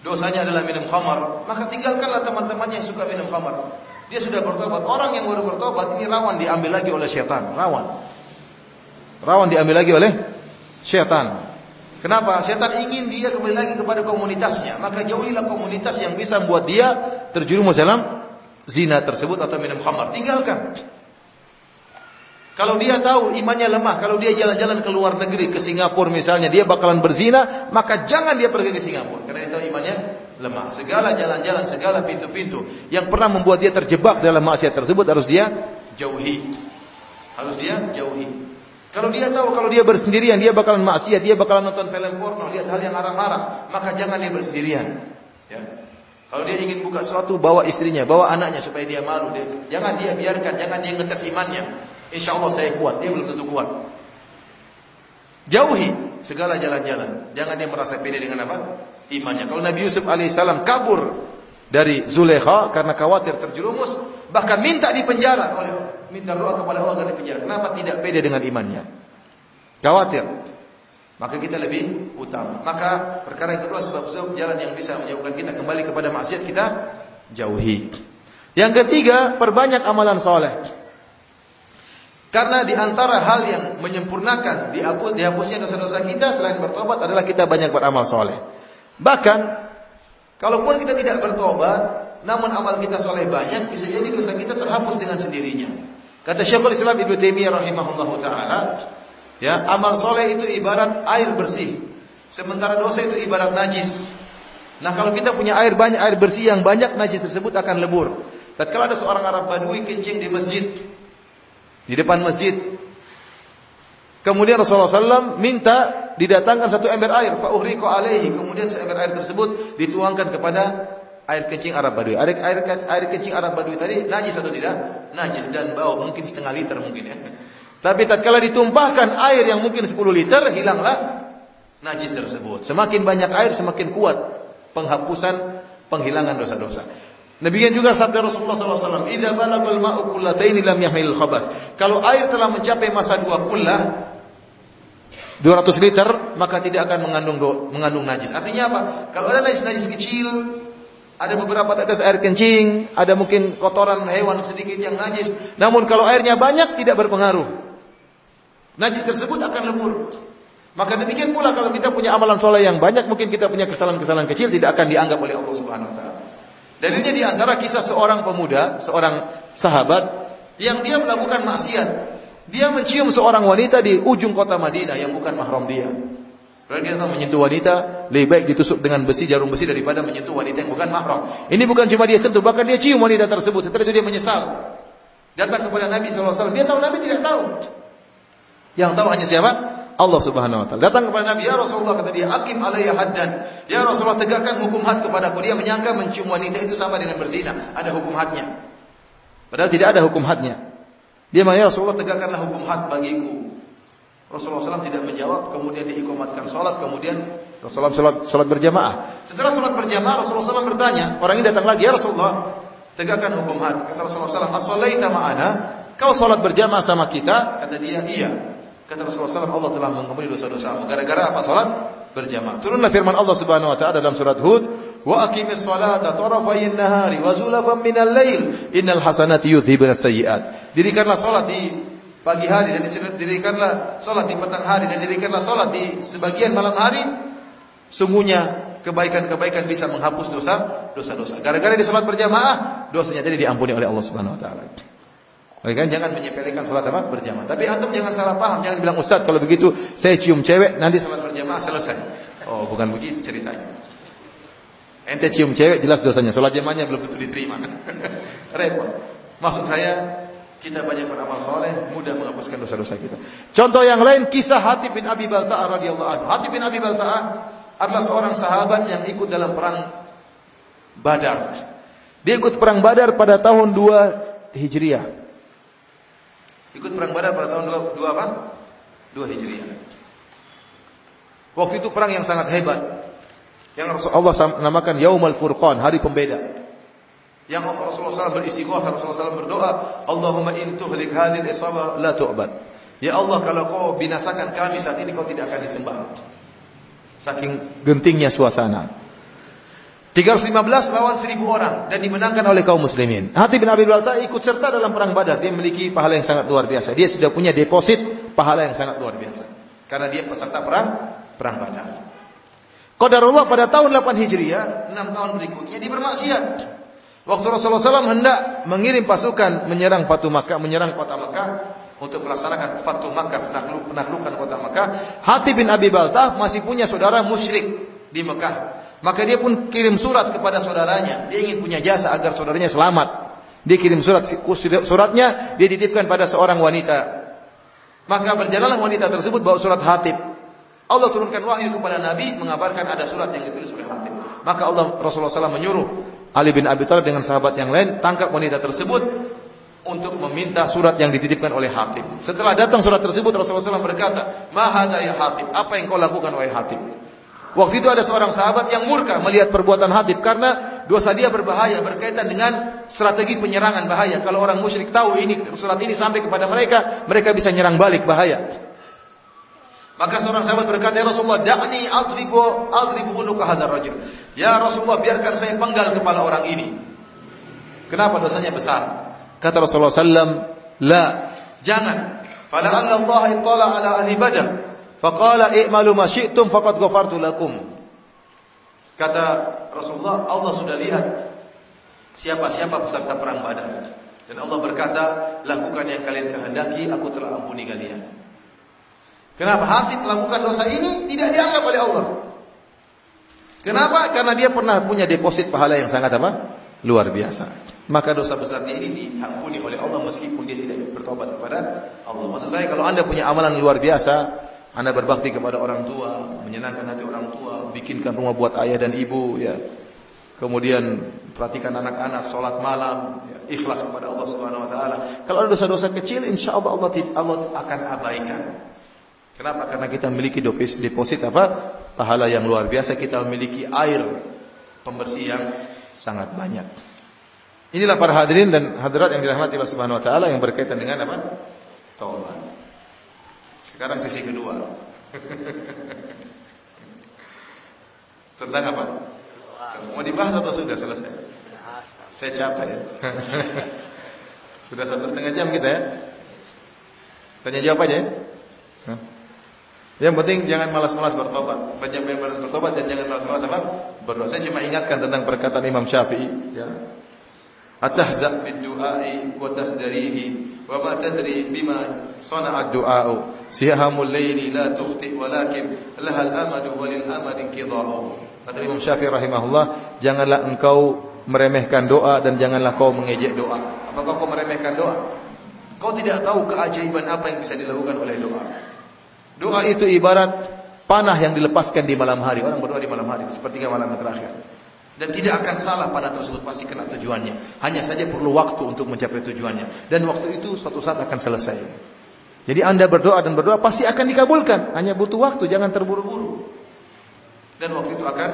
dosanya adalah minum khamar, maka tinggalkanlah teman-temannya yang suka minum khamar. Dia sudah bertobat. Orang yang baru bertobat ini rawan diambil lagi oleh syaitan, rawan. Rawan diambil lagi oleh syaitan. Kenapa? Syaitan ingin dia kembali lagi kepada komunitasnya. Maka jauhilah komunitas yang bisa membuat dia terjerumus dalam zina tersebut atau minum khamar. Tinggalkan. Kalau dia tahu imannya lemah, kalau dia jalan-jalan ke luar negeri, ke Singapura misalnya, dia bakalan berzina, maka jangan dia pergi ke Singapura. Karena dia tahu imannya lemah. Segala jalan-jalan, segala pintu-pintu yang pernah membuat dia terjebak dalam maksiat tersebut harus dia jauhi. Harus dia jauhi. Kalau dia tahu kalau dia bersendirian, dia bakalan maksiat, dia bakalan nonton film porno, lihat hal yang haram-haram, maka jangan dia bersendirian. Ya. Kalau dia ingin buka sesuatu, bawa istrinya, bawa anaknya supaya dia malu. Dia, jangan dia biarkan, jangan dia ngetes imannya. Insya Allah saya kuat. Dia belum tentu kuat. Jauhi segala jalan-jalan. Jangan dia merasa pede dengan apa? Imannya. Kalau Nabi Yusuf alaihissalam kabur dari Zulekha karena khawatir terjerumus, bahkan minta di penjara oleh minta doa kepada Allah agar di penjara. Kenapa tidak pede dengan imannya? Khawatir. Maka kita lebih utama. Maka perkara yang kedua sebab-sebab jalan yang bisa menjauhkan kita kembali kepada maksiat kita jauhi. Yang ketiga, perbanyak amalan soleh. Karena di antara hal yang menyempurnakan dihapus, dihapusnya dosa-dosa kita selain bertobat adalah kita banyak beramal soleh. Bahkan, kalaupun kita tidak bertobat, namun amal kita soleh banyak, bisa jadi dosa kita terhapus dengan sendirinya. Kata Syekhul Islam Ibnu Taimiyah rahimahullah taala, ya amal soleh itu ibarat air bersih, sementara dosa itu ibarat najis. Nah kalau kita punya air banyak air bersih yang banyak najis tersebut akan lebur. Tatkala ada seorang Arab Badui kencing di masjid, di depan masjid. Kemudian Rasulullah SAW minta didatangkan satu ember air, fa'uhriqo alaihi. Kemudian seember air tersebut dituangkan kepada air kencing Arab Badui. Air, air, air kencing Arab Badui tadi najis atau tidak? Najis dan bau, mungkin setengah liter mungkin ya. Tapi tatkala ditumpahkan air yang mungkin 10 liter, hilanglah najis tersebut. Semakin banyak air, semakin kuat penghapusan, penghilangan dosa-dosa. Demikian juga sabda Rasulullah SAW, "Idza balagal ma'u kullataini lam yahmil khabath." Kalau air telah mencapai masa dua kullah 200 liter, maka tidak akan mengandung mengandung najis. Artinya apa? Kalau ada najis-najis kecil, ada beberapa tetes air kencing, ada mungkin kotoran hewan sedikit yang najis. Namun kalau airnya banyak tidak berpengaruh. Najis tersebut akan lebur. Maka demikian pula kalau kita punya amalan soleh yang banyak, mungkin kita punya kesalahan-kesalahan kecil tidak akan dianggap oleh Allah Subhanahu Wa Taala. Dalilnya di antara kisah seorang pemuda, seorang sahabat yang dia melakukan maksiat. Dia mencium seorang wanita di ujung kota Madinah yang bukan mahram dia. Karena dia tahu menyentuh wanita lebih baik ditusuk dengan besi jarum besi daripada menyentuh wanita yang bukan mahram. Ini bukan cuma dia sentuh, bahkan dia cium wanita tersebut. Setelah itu dia menyesal. Datang kepada Nabi SAW. Dia tahu Nabi tidak tahu. Yang tahu hanya siapa? Allah Subhanahu wa taala. Datang kepada Nabi, "Ya Rasulullah," kata dia, "Aqim alayya haddan." Ya Rasulullah, tegakkan hukum had kepadaku. Dia menyangka mencium wanita itu sama dengan berzina, ada hukum hadnya. Padahal tidak ada hukum hadnya. Dia mengatakan, "Ya Rasulullah, tegakkanlah hukum had bagiku." Rasulullah SAW tidak menjawab, kemudian diikomatkan salat, kemudian Rasulullah salat, salat berjamaah. Setelah salat berjamaah, Rasulullah SAW bertanya, orang ini datang lagi, "Ya Rasulullah, tegakkan hukum had." Kata Rasulullah SAW, "As-shalaita ma'ana?" Kau salat berjamaah sama kita? Kata dia, "Iya." Kata Rasulullah SAW, Allah telah mengampuni dosa-dosamu. Gara-gara apa? Salat berjamaah. Turunlah firman Allah Subhanahu Wa Taala dalam surat Hud, Wa aqimis salata tarafayin nahari wa zulafan minal lail innal hasanati yudhibun sayyi'at. Dirikanlah salat di pagi hari dan dirikanlah salat di petang hari dan dirikanlah salat di sebagian malam hari. Sungguhnya kebaikan-kebaikan bisa menghapus dosa dosa-dosa. Gara-gara di salat berjamaah, dosanya tadi diampuni oleh Allah Subhanahu wa taala. Oke kan jangan menyepelekan sholat apa berjamaah. Tapi antum jangan salah paham, jangan bilang ustaz kalau begitu saya cium cewek nanti sholat berjamaah selesai. Oh bukan begitu ceritanya. Ente cium cewek jelas dosanya, sholat jamaahnya belum tentu diterima. (laughs) Repot. Maksud saya kita banyak beramal soleh, mudah menghapuskan dosa-dosa kita. Contoh yang lain kisah Hatib bin Abi Balta'ah radhiyallahu anhu. Hatib bin Abi Balta'ah adalah seorang sahabat yang ikut dalam perang Badar. Dia ikut perang Badar pada tahun 2 Hijriah. Ikut perang Badar pada tahun 2, 2 apa? 2 Hijriah. Waktu itu perang yang sangat hebat. Yang Rasulullah namakan Yaumul Furqan, hari pembeda. Yang Rasulullah SAW beristighatsah, Rasulullah SAW berdoa, Allahumma in tuhlik hadhihi al-isabah la tu'bad. Ya Allah, kalau kau binasakan kami saat ini kau tidak akan disembah. Saking gentingnya suasana. 315 lawan 1000 orang dan dimenangkan oleh kaum muslimin. Hatib bin Abi Balta ikut serta dalam perang Badar. Dia memiliki pahala yang sangat luar biasa. Dia sudah punya deposit pahala yang sangat luar biasa. Karena dia peserta perang perang Badar. Qadarullah pada tahun 8 Hijriah, 6 tahun berikutnya dia bermaksiat. Waktu Rasulullah SAW hendak mengirim pasukan menyerang Fatu Makkah, menyerang kota Makkah untuk melaksanakan Fatu Makkah, penaklukan kota Makkah, Hatib bin Abi Baltah masih punya saudara musyrik di Mekah. Maka dia pun kirim surat kepada saudaranya. Dia ingin punya jasa agar saudaranya selamat. Dia kirim surat suratnya dia titipkan pada seorang wanita. Maka berjalanlah wanita tersebut bawa surat Hatib. Allah turunkan wahyu kepada Nabi mengabarkan ada surat yang ditulis oleh Hatib. Maka Allah Rasulullah SAW menyuruh Ali bin Abi Thalib dengan sahabat yang lain tangkap wanita tersebut untuk meminta surat yang dititipkan oleh Hatib. Setelah datang surat tersebut Rasulullah SAW berkata, "Mahada ya Hatib? Apa yang kau lakukan wahai Hatib?" Waktu itu ada seorang sahabat yang murka melihat perbuatan Hatib karena dosa dia berbahaya berkaitan dengan strategi penyerangan bahaya. Kalau orang musyrik tahu ini surat ini sampai kepada mereka, mereka bisa nyerang balik bahaya. Maka seorang sahabat berkata, "Ya Rasulullah, da'ni adribu adribu unuka hadzal rajul." Ya Rasulullah, biarkan saya penggal kepala orang ini. Kenapa dosanya besar? Kata Rasulullah sallam, "La, jangan. Fala'alla Allah ittala ala ahli Badar." Faqala i'malu ma syi'tum faqad ghafartu lakum. Kata Rasulullah, Allah sudah lihat siapa-siapa peserta perang Badar. Dan Allah berkata, lakukan yang kalian kehendaki, aku telah ampuni kalian. Kenapa Hatib melakukan dosa ini tidak dianggap oleh Allah? Kenapa? Karena dia pernah punya deposit pahala yang sangat apa? Luar biasa. Maka dosa besarnya ini diampuni oleh Allah meskipun dia tidak bertobat kepada Allah. Maksud saya kalau anda punya amalan luar biasa, anda berbakti kepada orang tua, menyenangkan hati orang tua, bikinkan rumah buat ayah dan ibu, ya. Kemudian perhatikan anak-anak, sholat malam, ya. ikhlas kepada Allah Subhanahu Wa Taala. Kalau ada dosa-dosa kecil, insya Allah Allah, Allah akan abaikan. Kenapa? Karena kita memiliki deposit apa? Pahala yang luar biasa. Kita memiliki air pembersih yang sangat banyak. Inilah para hadirin dan hadirat yang dirahmati Allah Subhanahu Wa Taala yang berkaitan dengan apa? Taubat. Sekarang sisi kedua. (laughs) Tentang apa? Mau dibahas atau sudah selesai? Saya capek ya. (laughs) sudah satu setengah jam kita ya. Tanya jawab aja ya. Yang penting jangan malas-malas bertobat. Banyak yang malas bertobat dan jangan malas-malas apa? Berdoa. Saya cuma ingatkan tentang perkataan Imam Syafi'i. Ya. Atahza bid du'ai wa tasdarihi wa ma tadri bima sana'a du'a'u sihamul la tukhti walakin laha al-amadu walil amadi qida'u kata Imam Syafi'i rahimahullah janganlah engkau meremehkan doa dan janganlah kau mengejek doa apakah kau meremehkan doa kau tidak tahu keajaiban apa yang bisa dilakukan oleh doa doa itu ibarat panah yang dilepaskan di malam hari orang berdoa di malam hari sepertiga malam terakhir dan tidak akan salah panah tersebut pasti kena tujuannya. Hanya saja perlu waktu untuk mencapai tujuannya. Dan waktu itu suatu saat akan selesai. Jadi anda berdoa dan berdoa pasti akan dikabulkan. Hanya butuh waktu, jangan terburu-buru. Dan waktu itu akan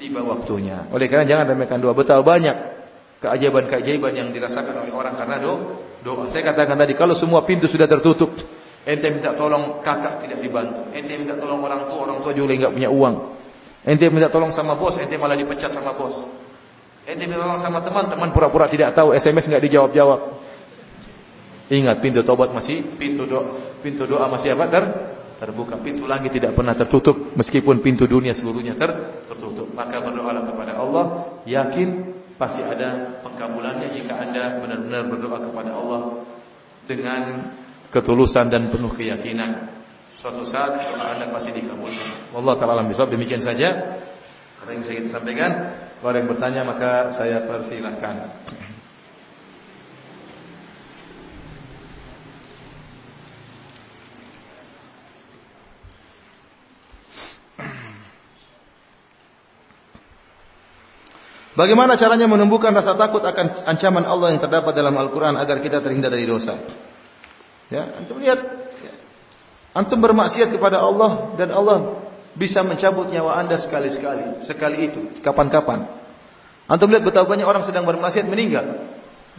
tiba waktunya. Oleh karena jangan remehkan doa. Betapa banyak keajaiban-keajaiban yang dirasakan oleh orang karena doa. Saya katakan tadi, kalau semua pintu sudah tertutup, ente minta tolong kakak tidak dibantu. Ente minta tolong orang tua, orang tua juga nggak punya uang. Ente minta tolong sama bos, ente malah dipecat sama bos. Ente minta tolong sama teman, teman pura-pura tidak tahu, SMS nggak dijawab-jawab. Ingat pintu tobat masih, pintu doa, pintu doa masih apa? Ter, terbuka. Pintu langit tidak pernah tertutup, meskipun pintu dunia seluruhnya ter, tertutup. Maka berdoalah kepada Allah, yakin pasti ada pengkabulannya jika anda benar-benar berdoa kepada Allah dengan ketulusan dan penuh keyakinan suatu saat doa Anda pasti dikabulkan. Allah taala alam bisawab. Demikian saja apa yang bisa kita sampaikan. Kalau ada yang bertanya maka saya persilahkan. Bagaimana caranya menumbuhkan rasa takut akan ancaman Allah yang terdapat dalam Al-Quran agar kita terhindar dari dosa? Ya, antum lihat Antum bermaksiat kepada Allah dan Allah bisa mencabut nyawa anda sekali-sekali. Sekali itu, kapan-kapan. Antum lihat betapa banyak orang sedang bermaksiat meninggal.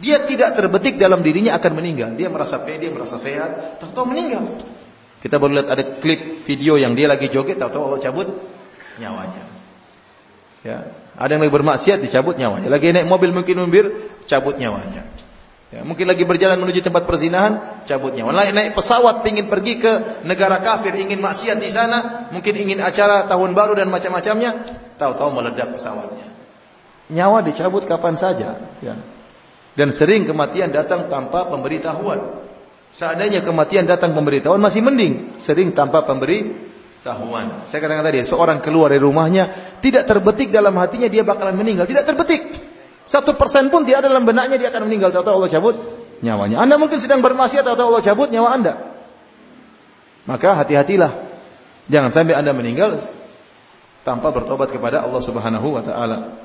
Dia tidak terbetik dalam dirinya akan meninggal. Dia merasa pede, merasa sehat, tahu-tahu meninggal. Kita baru lihat ada klip video yang dia lagi joget, tahu-tahu Allah cabut nyawanya. Ya, ada yang lagi bermaksiat dicabut nyawanya. Lagi naik mobil mungkin umbir, cabut nyawanya. Ya, mungkin lagi berjalan menuju tempat perzinahan, cabut nyawa. Naik, pesawat ingin pergi ke negara kafir, ingin maksiat di sana, mungkin ingin acara tahun baru dan macam-macamnya, tahu-tahu meledak pesawatnya. Nyawa dicabut kapan saja, ya. Dan sering kematian datang tanpa pemberitahuan. Seandainya kematian datang pemberitahuan masih mending, sering tanpa pemberi tahuan. Saya katakan tadi, seorang keluar dari rumahnya, tidak terbetik dalam hatinya dia bakalan meninggal. Tidak terbetik. Satu persen pun tidak ada dalam benaknya dia akan meninggal. Tahu-tahu Allah cabut nyawanya. Anda mungkin sedang bermaksiat, tahu-tahu Allah cabut nyawa Anda. Maka hati-hatilah. Jangan sampai Anda meninggal tanpa bertobat kepada Allah Subhanahu wa taala.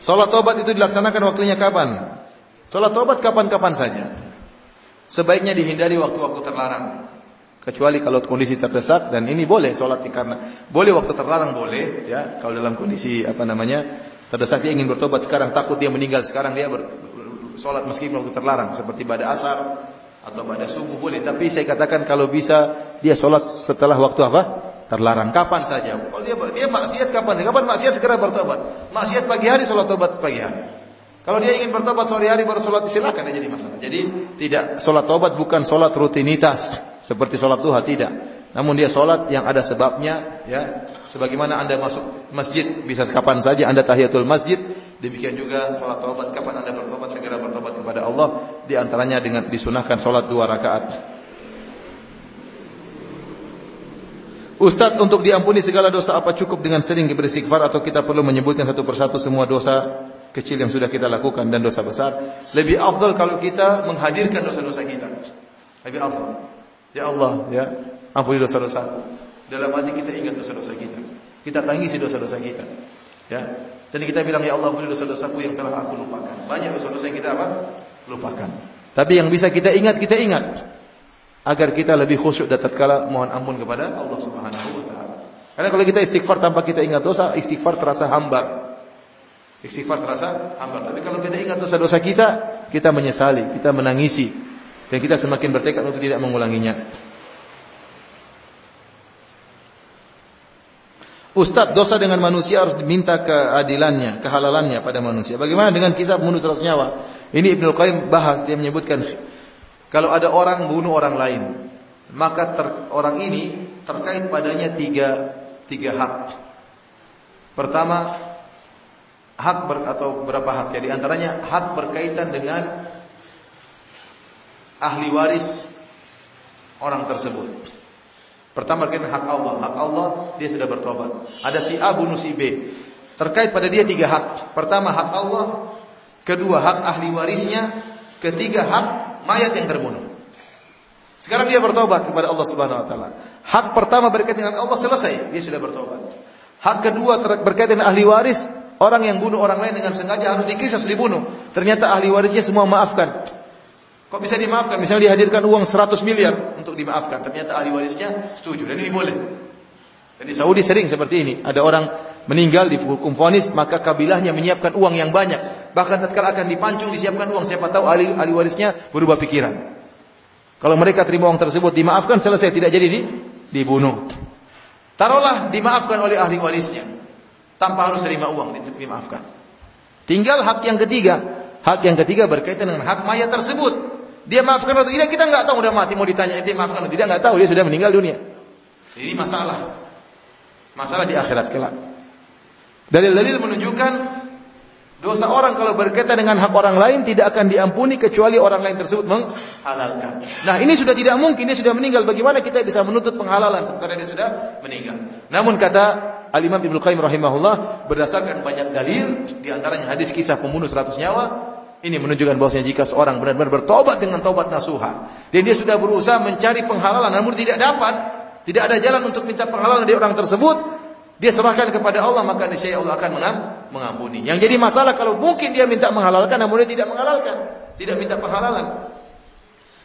Salat tobat itu dilaksanakan waktunya kapan? Salat tobat kapan-kapan saja. Sebaiknya dihindari waktu-waktu terlarang. Kecuali kalau kondisi terdesak dan ini boleh salat karena boleh waktu terlarang boleh ya kalau dalam kondisi apa namanya terdesak dia ingin bertobat sekarang takut dia meninggal sekarang dia ber, salat meskipun waktu terlarang seperti pada asar atau pada subuh boleh tapi saya katakan kalau bisa dia salat setelah waktu apa terlarang kapan saja. Kalau dia dia maksiat kapan? Kapan maksiat segera bertobat. Maksiat pagi hari salat tobat pagi hari. Kalau dia ingin bertobat sore hari baru salat silakan jadi masalah. Jadi tidak salat tobat bukan salat rutinitas seperti salat duha tidak. Namun dia salat yang ada sebabnya ya. Sebagaimana Anda masuk masjid bisa kapan saja Anda tahiyatul masjid, demikian juga salat tobat kapan Anda bertobat segera bertobat kepada Allah di antaranya dengan disunahkan salat dua rakaat. Ustaz untuk diampuni segala dosa apa cukup dengan sering beristighfar atau kita perlu menyebutkan satu persatu semua dosa kecil yang sudah kita lakukan dan dosa besar? Lebih afdal kalau kita menghadirkan dosa-dosa kita. Lebih afdal. Ya Allah, ya, ampuni dosa-dosa. Dalam hati kita ingat dosa-dosa kita. Kita tangisi dosa-dosa kita. Ya. Dan kita bilang ya Allah ampuni dosa-dosaku yang telah aku lupakan. Banyak dosa-dosa yang kita apa? Lupakan. Tapi yang bisa kita ingat, kita ingat agar kita lebih khusyuk dan tatkala mohon ampun kepada Allah Subhanahu wa taala. Karena kalau kita istighfar tanpa kita ingat dosa, istighfar terasa hambar. Istighfar terasa hambar. Tapi kalau kita ingat dosa-dosa kita, kita menyesali, kita menangisi dan kita semakin bertekad untuk tidak mengulanginya. Ustadz, dosa dengan manusia harus diminta keadilannya, kehalalannya pada manusia. Bagaimana dengan kisah bunuh seratus nyawa? Ini Ibnu Qayyim bahas, dia menyebutkan kalau ada orang bunuh orang lain, maka ter, orang ini terkait padanya tiga, tiga hak. Pertama, hak ber, atau berapa hak? Jadi antaranya hak berkaitan dengan ahli waris orang tersebut. Pertama berkaitan hak Allah. Hak Allah dia sudah bertobat. Ada si A bunuh si B. Terkait pada dia tiga hak. Pertama hak Allah, kedua hak ahli warisnya, ketiga hak mayat yang terbunuh. Sekarang dia bertobat kepada Allah Subhanahu wa taala. Hak pertama berkaitan dengan Allah selesai, dia sudah bertobat. Hak kedua berkaitan dengan ahli waris, orang yang bunuh orang lain dengan sengaja harus dikisah dibunuh. Ternyata ahli warisnya semua maafkan. Kok bisa dimaafkan? Misalnya dihadirkan uang 100 miliar untuk dimaafkan. Ternyata ahli warisnya setuju dan ini boleh. Dan di Saudi sering seperti ini. Ada orang meninggal di hukum vonis, maka kabilahnya menyiapkan uang yang banyak. Bahkan tatkala akan dipancung disiapkan uang, siapa tahu ahli, ahli warisnya berubah pikiran. Kalau mereka terima uang tersebut dimaafkan selesai tidak jadi di, dibunuh. Taruhlah dimaafkan oleh ahli warisnya tanpa harus terima uang dimaafkan. Tinggal hak yang ketiga. Hak yang ketiga berkaitan dengan hak mayat tersebut. Dia maafkan atau tidak kita nggak tahu udah mati mau ditanya dia maafkan atau tidak nggak tahu dia sudah meninggal dunia. Ini masalah. Masalah di akhirat kelak. Dalil-dalil menunjukkan dosa orang kalau berkaitan dengan hak orang lain tidak akan diampuni kecuali orang lain tersebut menghalalkan. Nah, ini sudah tidak mungkin dia sudah meninggal. Bagaimana kita bisa menuntut penghalalan sementara dia sudah meninggal? Namun kata Al-Imam Ibnu Qayyim rahimahullah berdasarkan banyak dalil di antaranya hadis kisah pembunuh 100 nyawa ini menunjukkan bahwasanya jika seorang benar-benar bertobat dengan tobat nasuha dan dia sudah berusaha mencari penghalalan namun tidak dapat, tidak ada jalan untuk minta penghalalan dari orang tersebut, dia serahkan kepada Allah maka niscaya Allah akan mengampuni. Yang jadi masalah kalau mungkin dia minta menghalalkan namun dia tidak menghalalkan, tidak minta penghalalan.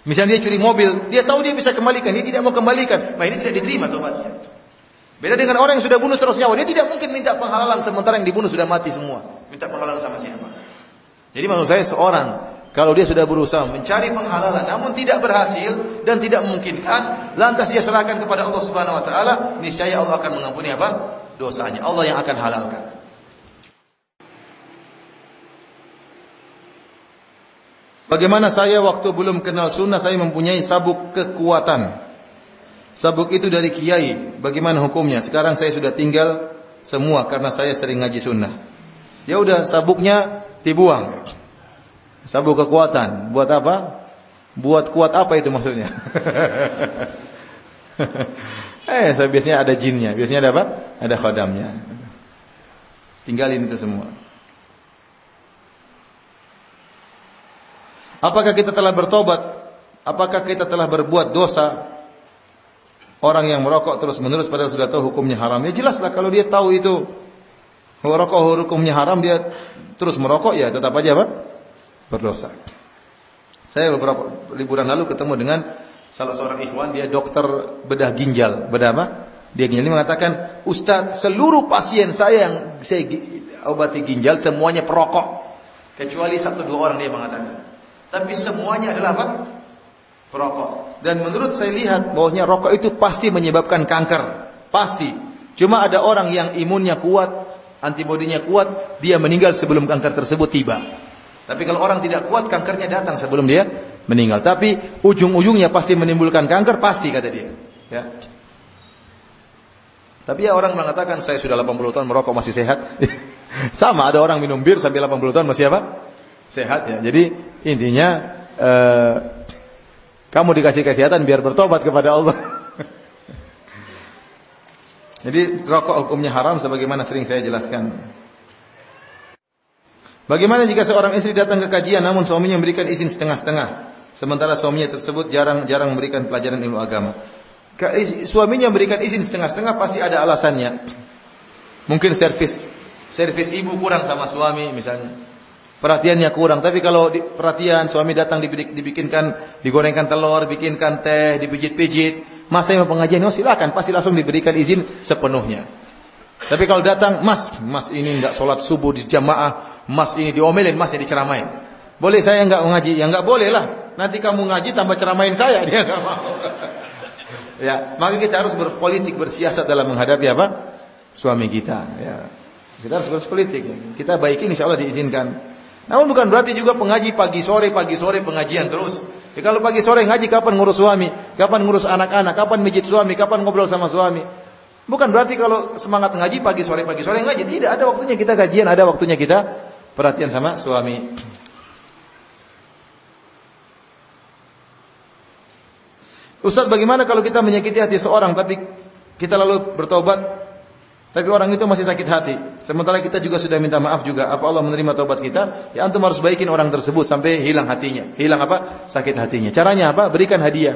Misalnya dia curi mobil, dia tahu dia bisa kembalikan, dia tidak mau kembalikan, maka ini tidak diterima tobatnya. Beda dengan orang yang sudah bunuh seratus nyawa, dia tidak mungkin minta penghalalan sementara yang dibunuh sudah mati semua. Minta penghalalan sama siapa? Jadi maksud saya seorang kalau dia sudah berusaha mencari penghalalan namun tidak berhasil dan tidak memungkinkan, lantas dia serahkan kepada Allah Subhanahu wa taala, niscaya Allah akan mengampuni apa? Dosanya. Allah yang akan halalkan. Bagaimana saya waktu belum kenal sunnah saya mempunyai sabuk kekuatan. Sabuk itu dari kiai. Bagaimana hukumnya? Sekarang saya sudah tinggal semua karena saya sering ngaji sunnah. Ya udah sabuknya dibuang. Sabuk kekuatan. Buat apa? Buat kuat apa itu maksudnya? (laughs) eh, saya biasanya ada jinnya. Biasanya ada apa? Ada khodamnya. Tinggalin itu semua. Apakah kita telah bertobat? Apakah kita telah berbuat dosa? Orang yang merokok terus menerus padahal sudah tahu hukumnya haram. Ya jelaslah kalau dia tahu itu merokok hukumnya haram dia terus merokok ya tetap aja apa? Berdosa. Saya beberapa liburan lalu ketemu dengan salah seorang ikhwan dia dokter bedah ginjal. Bedah apa? Dia ginjal ini mengatakan, "Ustaz, seluruh pasien saya yang saya obati ginjal semuanya perokok." Kecuali satu dua orang dia mengatakan. Tapi semuanya adalah apa? Perokok. Dan menurut saya lihat bahwasanya rokok itu pasti menyebabkan kanker. Pasti. Cuma ada orang yang imunnya kuat, antibodinya kuat, dia meninggal sebelum kanker tersebut tiba. Tapi kalau orang tidak kuat, kankernya datang sebelum dia meninggal. Tapi ujung-ujungnya pasti menimbulkan kanker, pasti kata dia. Ya. Tapi ya orang mengatakan saya sudah 80 tahun merokok masih sehat. (laughs) Sama ada orang minum bir sampai 80 tahun masih apa? Sehat ya. Jadi intinya eh, kamu dikasih kesehatan biar bertobat kepada Allah. (laughs) Jadi rokok hukumnya haram sebagaimana sering saya jelaskan. Bagaimana jika seorang istri datang ke kajian namun suaminya memberikan izin setengah-setengah sementara suaminya tersebut jarang-jarang memberikan pelajaran ilmu agama. Suaminya memberikan izin setengah-setengah pasti ada alasannya. Mungkin servis servis ibu kurang sama suami misalnya perhatiannya kurang. Tapi kalau di, perhatian suami datang dibikinkan, digorengkan telur, bikinkan teh, dipijit-pijit, mas saya mau pengajian, oh silakan, pasti langsung diberikan izin sepenuhnya. Tapi kalau datang, mas, mas ini enggak sholat subuh di jamaah, mas ini diomelin, mas ini diceramain. Boleh saya enggak mengaji? Ya enggak boleh lah. Nanti kamu ngaji tambah ceramain saya, (laughs) dia enggak mau. ya, maka kita harus berpolitik, bersiasat dalam menghadapi apa? Suami kita. Ya. Kita harus berpolitik. Kita baik ini insya Allah diizinkan. Namun bukan berarti juga pengaji pagi sore, pagi sore pengajian terus. Ya, kalau pagi sore ngaji kapan ngurus suami, kapan ngurus anak-anak, kapan mijit suami, kapan ngobrol sama suami. Bukan berarti kalau semangat ngaji pagi sore pagi sore ngaji. Tidak, ada waktunya kita kajian, ada waktunya kita perhatian sama suami. Ustaz, bagaimana kalau kita menyakiti hati seorang tapi kita lalu bertobat tapi orang itu masih sakit hati. Sementara kita juga sudah minta maaf juga. Apa Allah menerima taubat kita? Ya antum harus baikin orang tersebut sampai hilang hatinya. Hilang apa? Sakit hatinya. Caranya apa? Berikan hadiah.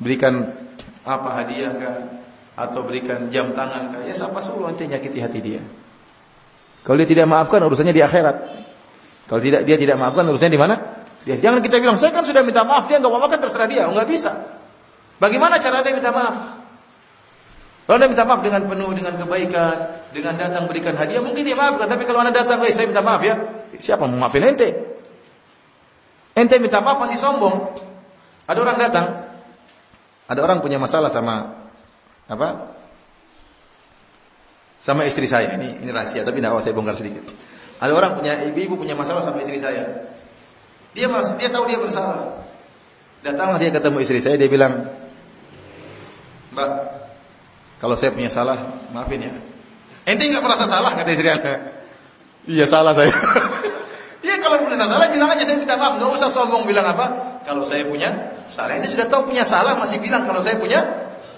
Berikan apa hadiah kah? Atau berikan jam tangan kah? Ya siapa suruh nanti nyakiti hati dia. Kalau dia tidak maafkan urusannya di akhirat. Kalau tidak dia tidak maafkan urusannya di mana? Dia jangan kita bilang saya kan sudah minta maaf dia enggak maafkan terserah dia. Enggak bisa. Bagaimana cara dia minta maaf? Kalau anda minta maaf dengan penuh dengan kebaikan, dengan datang berikan hadiah, mungkin dia maafkan. Tapi kalau anda datang, eh saya minta maaf ya, siapa mau maafin ente? Ente minta maaf masih sombong. Ada orang datang, ada orang punya masalah sama apa? Sama istri saya. Ini ini rahasia, tapi tidak saya bongkar sedikit. Ada orang punya ibu-ibu punya masalah sama istri saya. Dia merasa dia tahu dia bersalah. Datanglah dia ketemu istri saya, dia bilang, Mbak, kalau saya punya salah, maafin ya. Ente nggak merasa salah kata istri anda. (laughs) Iya salah saya. (laughs) Iya kalau punya salah bilang aja saya minta maaf, nggak usah sombong bilang apa. Kalau saya punya salah, ente sudah tahu punya salah masih bilang kalau saya punya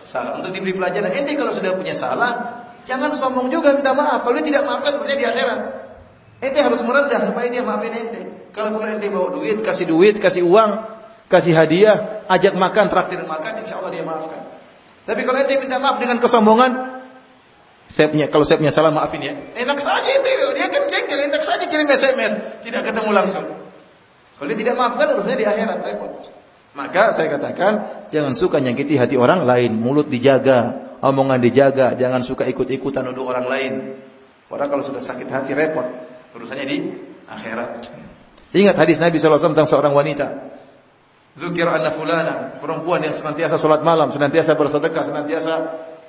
salah untuk diberi pelajaran. Ente kalau sudah punya salah, jangan sombong juga minta maaf. Kalau dia tidak maafkan urusannya di akhirat. Ente harus merendah supaya dia maafin ente. Kalau pun ente bawa duit, kasih duit, kasih uang, kasih hadiah, ajak makan, traktir makan, insya Allah dia maafkan. Tapi kalau ente minta maaf dengan kesombongan, saya punya kalau saya punya salah maafin ya. Enak saja itu, dia kan jengkel, enak saja kirim SMS, tidak ketemu langsung. Kalau dia tidak maafkan harusnya di akhirat repot. Maka saya katakan jangan suka nyakiti hati orang lain, mulut dijaga, omongan dijaga, jangan suka ikut-ikutan untuk orang lain. Orang kalau sudah sakit hati repot, urusannya di akhirat. Ingat hadis Nabi SAW tentang seorang wanita. Zukir anna fulana, perempuan yang senantiasa salat malam, senantiasa bersedekah, senantiasa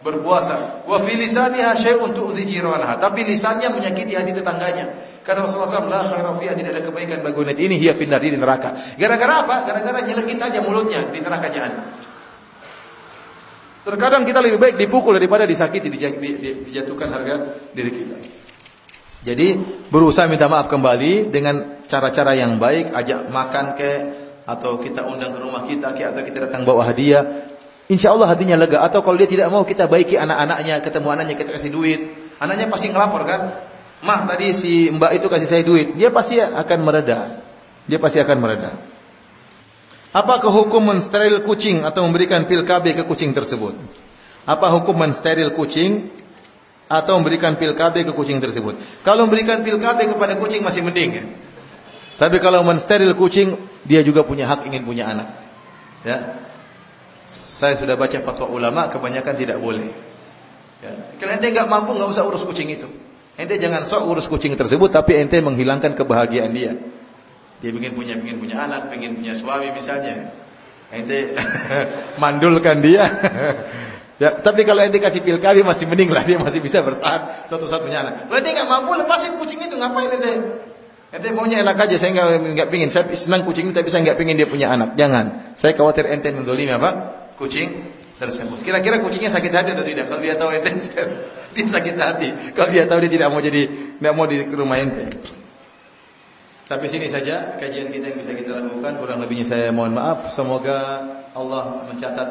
berpuasa. Wa fi syai'un tu'dhi tapi lisannya menyakiti hati tetangganya. Kata Rasulullah SAW, la khaira fiha, tidak ada kebaikan bagi wanita ini, hiya finnar di neraka. Gara-gara apa? Gara-gara nyelekit aja mulutnya di neraka jahanam. Terkadang kita lebih baik dipukul daripada disakiti, dijatuhkan harga diri kita. Jadi berusaha minta maaf kembali dengan cara-cara yang baik, ajak makan ke atau kita undang ke rumah kita ke atau kita datang bawa hadiah. Insya Allah hatinya lega. Atau kalau dia tidak mau kita baiki anak-anaknya, ketemu anaknya kita kasih duit. Anaknya pasti ngelapor kan? Mah tadi si mbak itu kasih saya duit. Dia pasti akan mereda. Dia pasti akan mereda. Apakah hukum mensteril kucing atau memberikan pil KB ke kucing tersebut? Apa hukum mensteril kucing atau memberikan pil KB ke kucing tersebut. Kalau memberikan pil KB kepada kucing masih mending ya. Tapi kalau mensteril kucing, dia juga punya hak ingin punya anak. Ya. Saya sudah baca fatwa ulama, kebanyakan tidak boleh. Ya. Kalau ente nggak mampu, nggak usah urus kucing itu. Ente jangan sok urus kucing tersebut, tapi ente menghilangkan kebahagiaan dia. Dia ingin punya, ingin punya anak, ingin punya suami misalnya. Ente (laughs) mandulkan dia. (laughs) Ya, tapi kalau ente kasih pil kawin masih mending lah dia masih bisa bertahan suatu saat punya anak. Kalau ente nggak mampu lepasin kucing itu ngapain ente? Ente maunya enak aja, saya nggak nggak pingin. Saya senang kucing tapi saya nggak pingin dia punya anak. Jangan. Saya khawatir ente mendolimi apa? Kucing tersebut. Kira-kira kucingnya sakit hati atau tidak? Kalau dia tahu ente dia sakit hati. Kalau dia tahu dia tidak mau jadi nggak mau di rumah ente. Tapi sini saja kajian kita yang bisa kita lakukan. Kurang lebihnya saya mohon maaf. Semoga Allah mencatat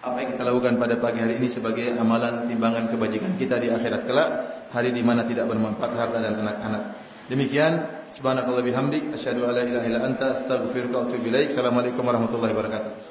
apa yang kita lakukan pada pagi hari ini sebagai amalan timbangan kebajikan kita di akhirat kelak, hari di mana tidak bermanfaat harta dan anak-anak. Demikian, subhanakallah bihamdik, asyhadu alla ilaha illa anta, astaghfiruka wa atubu ilaik. Assalamualaikum warahmatullahi wabarakatuh.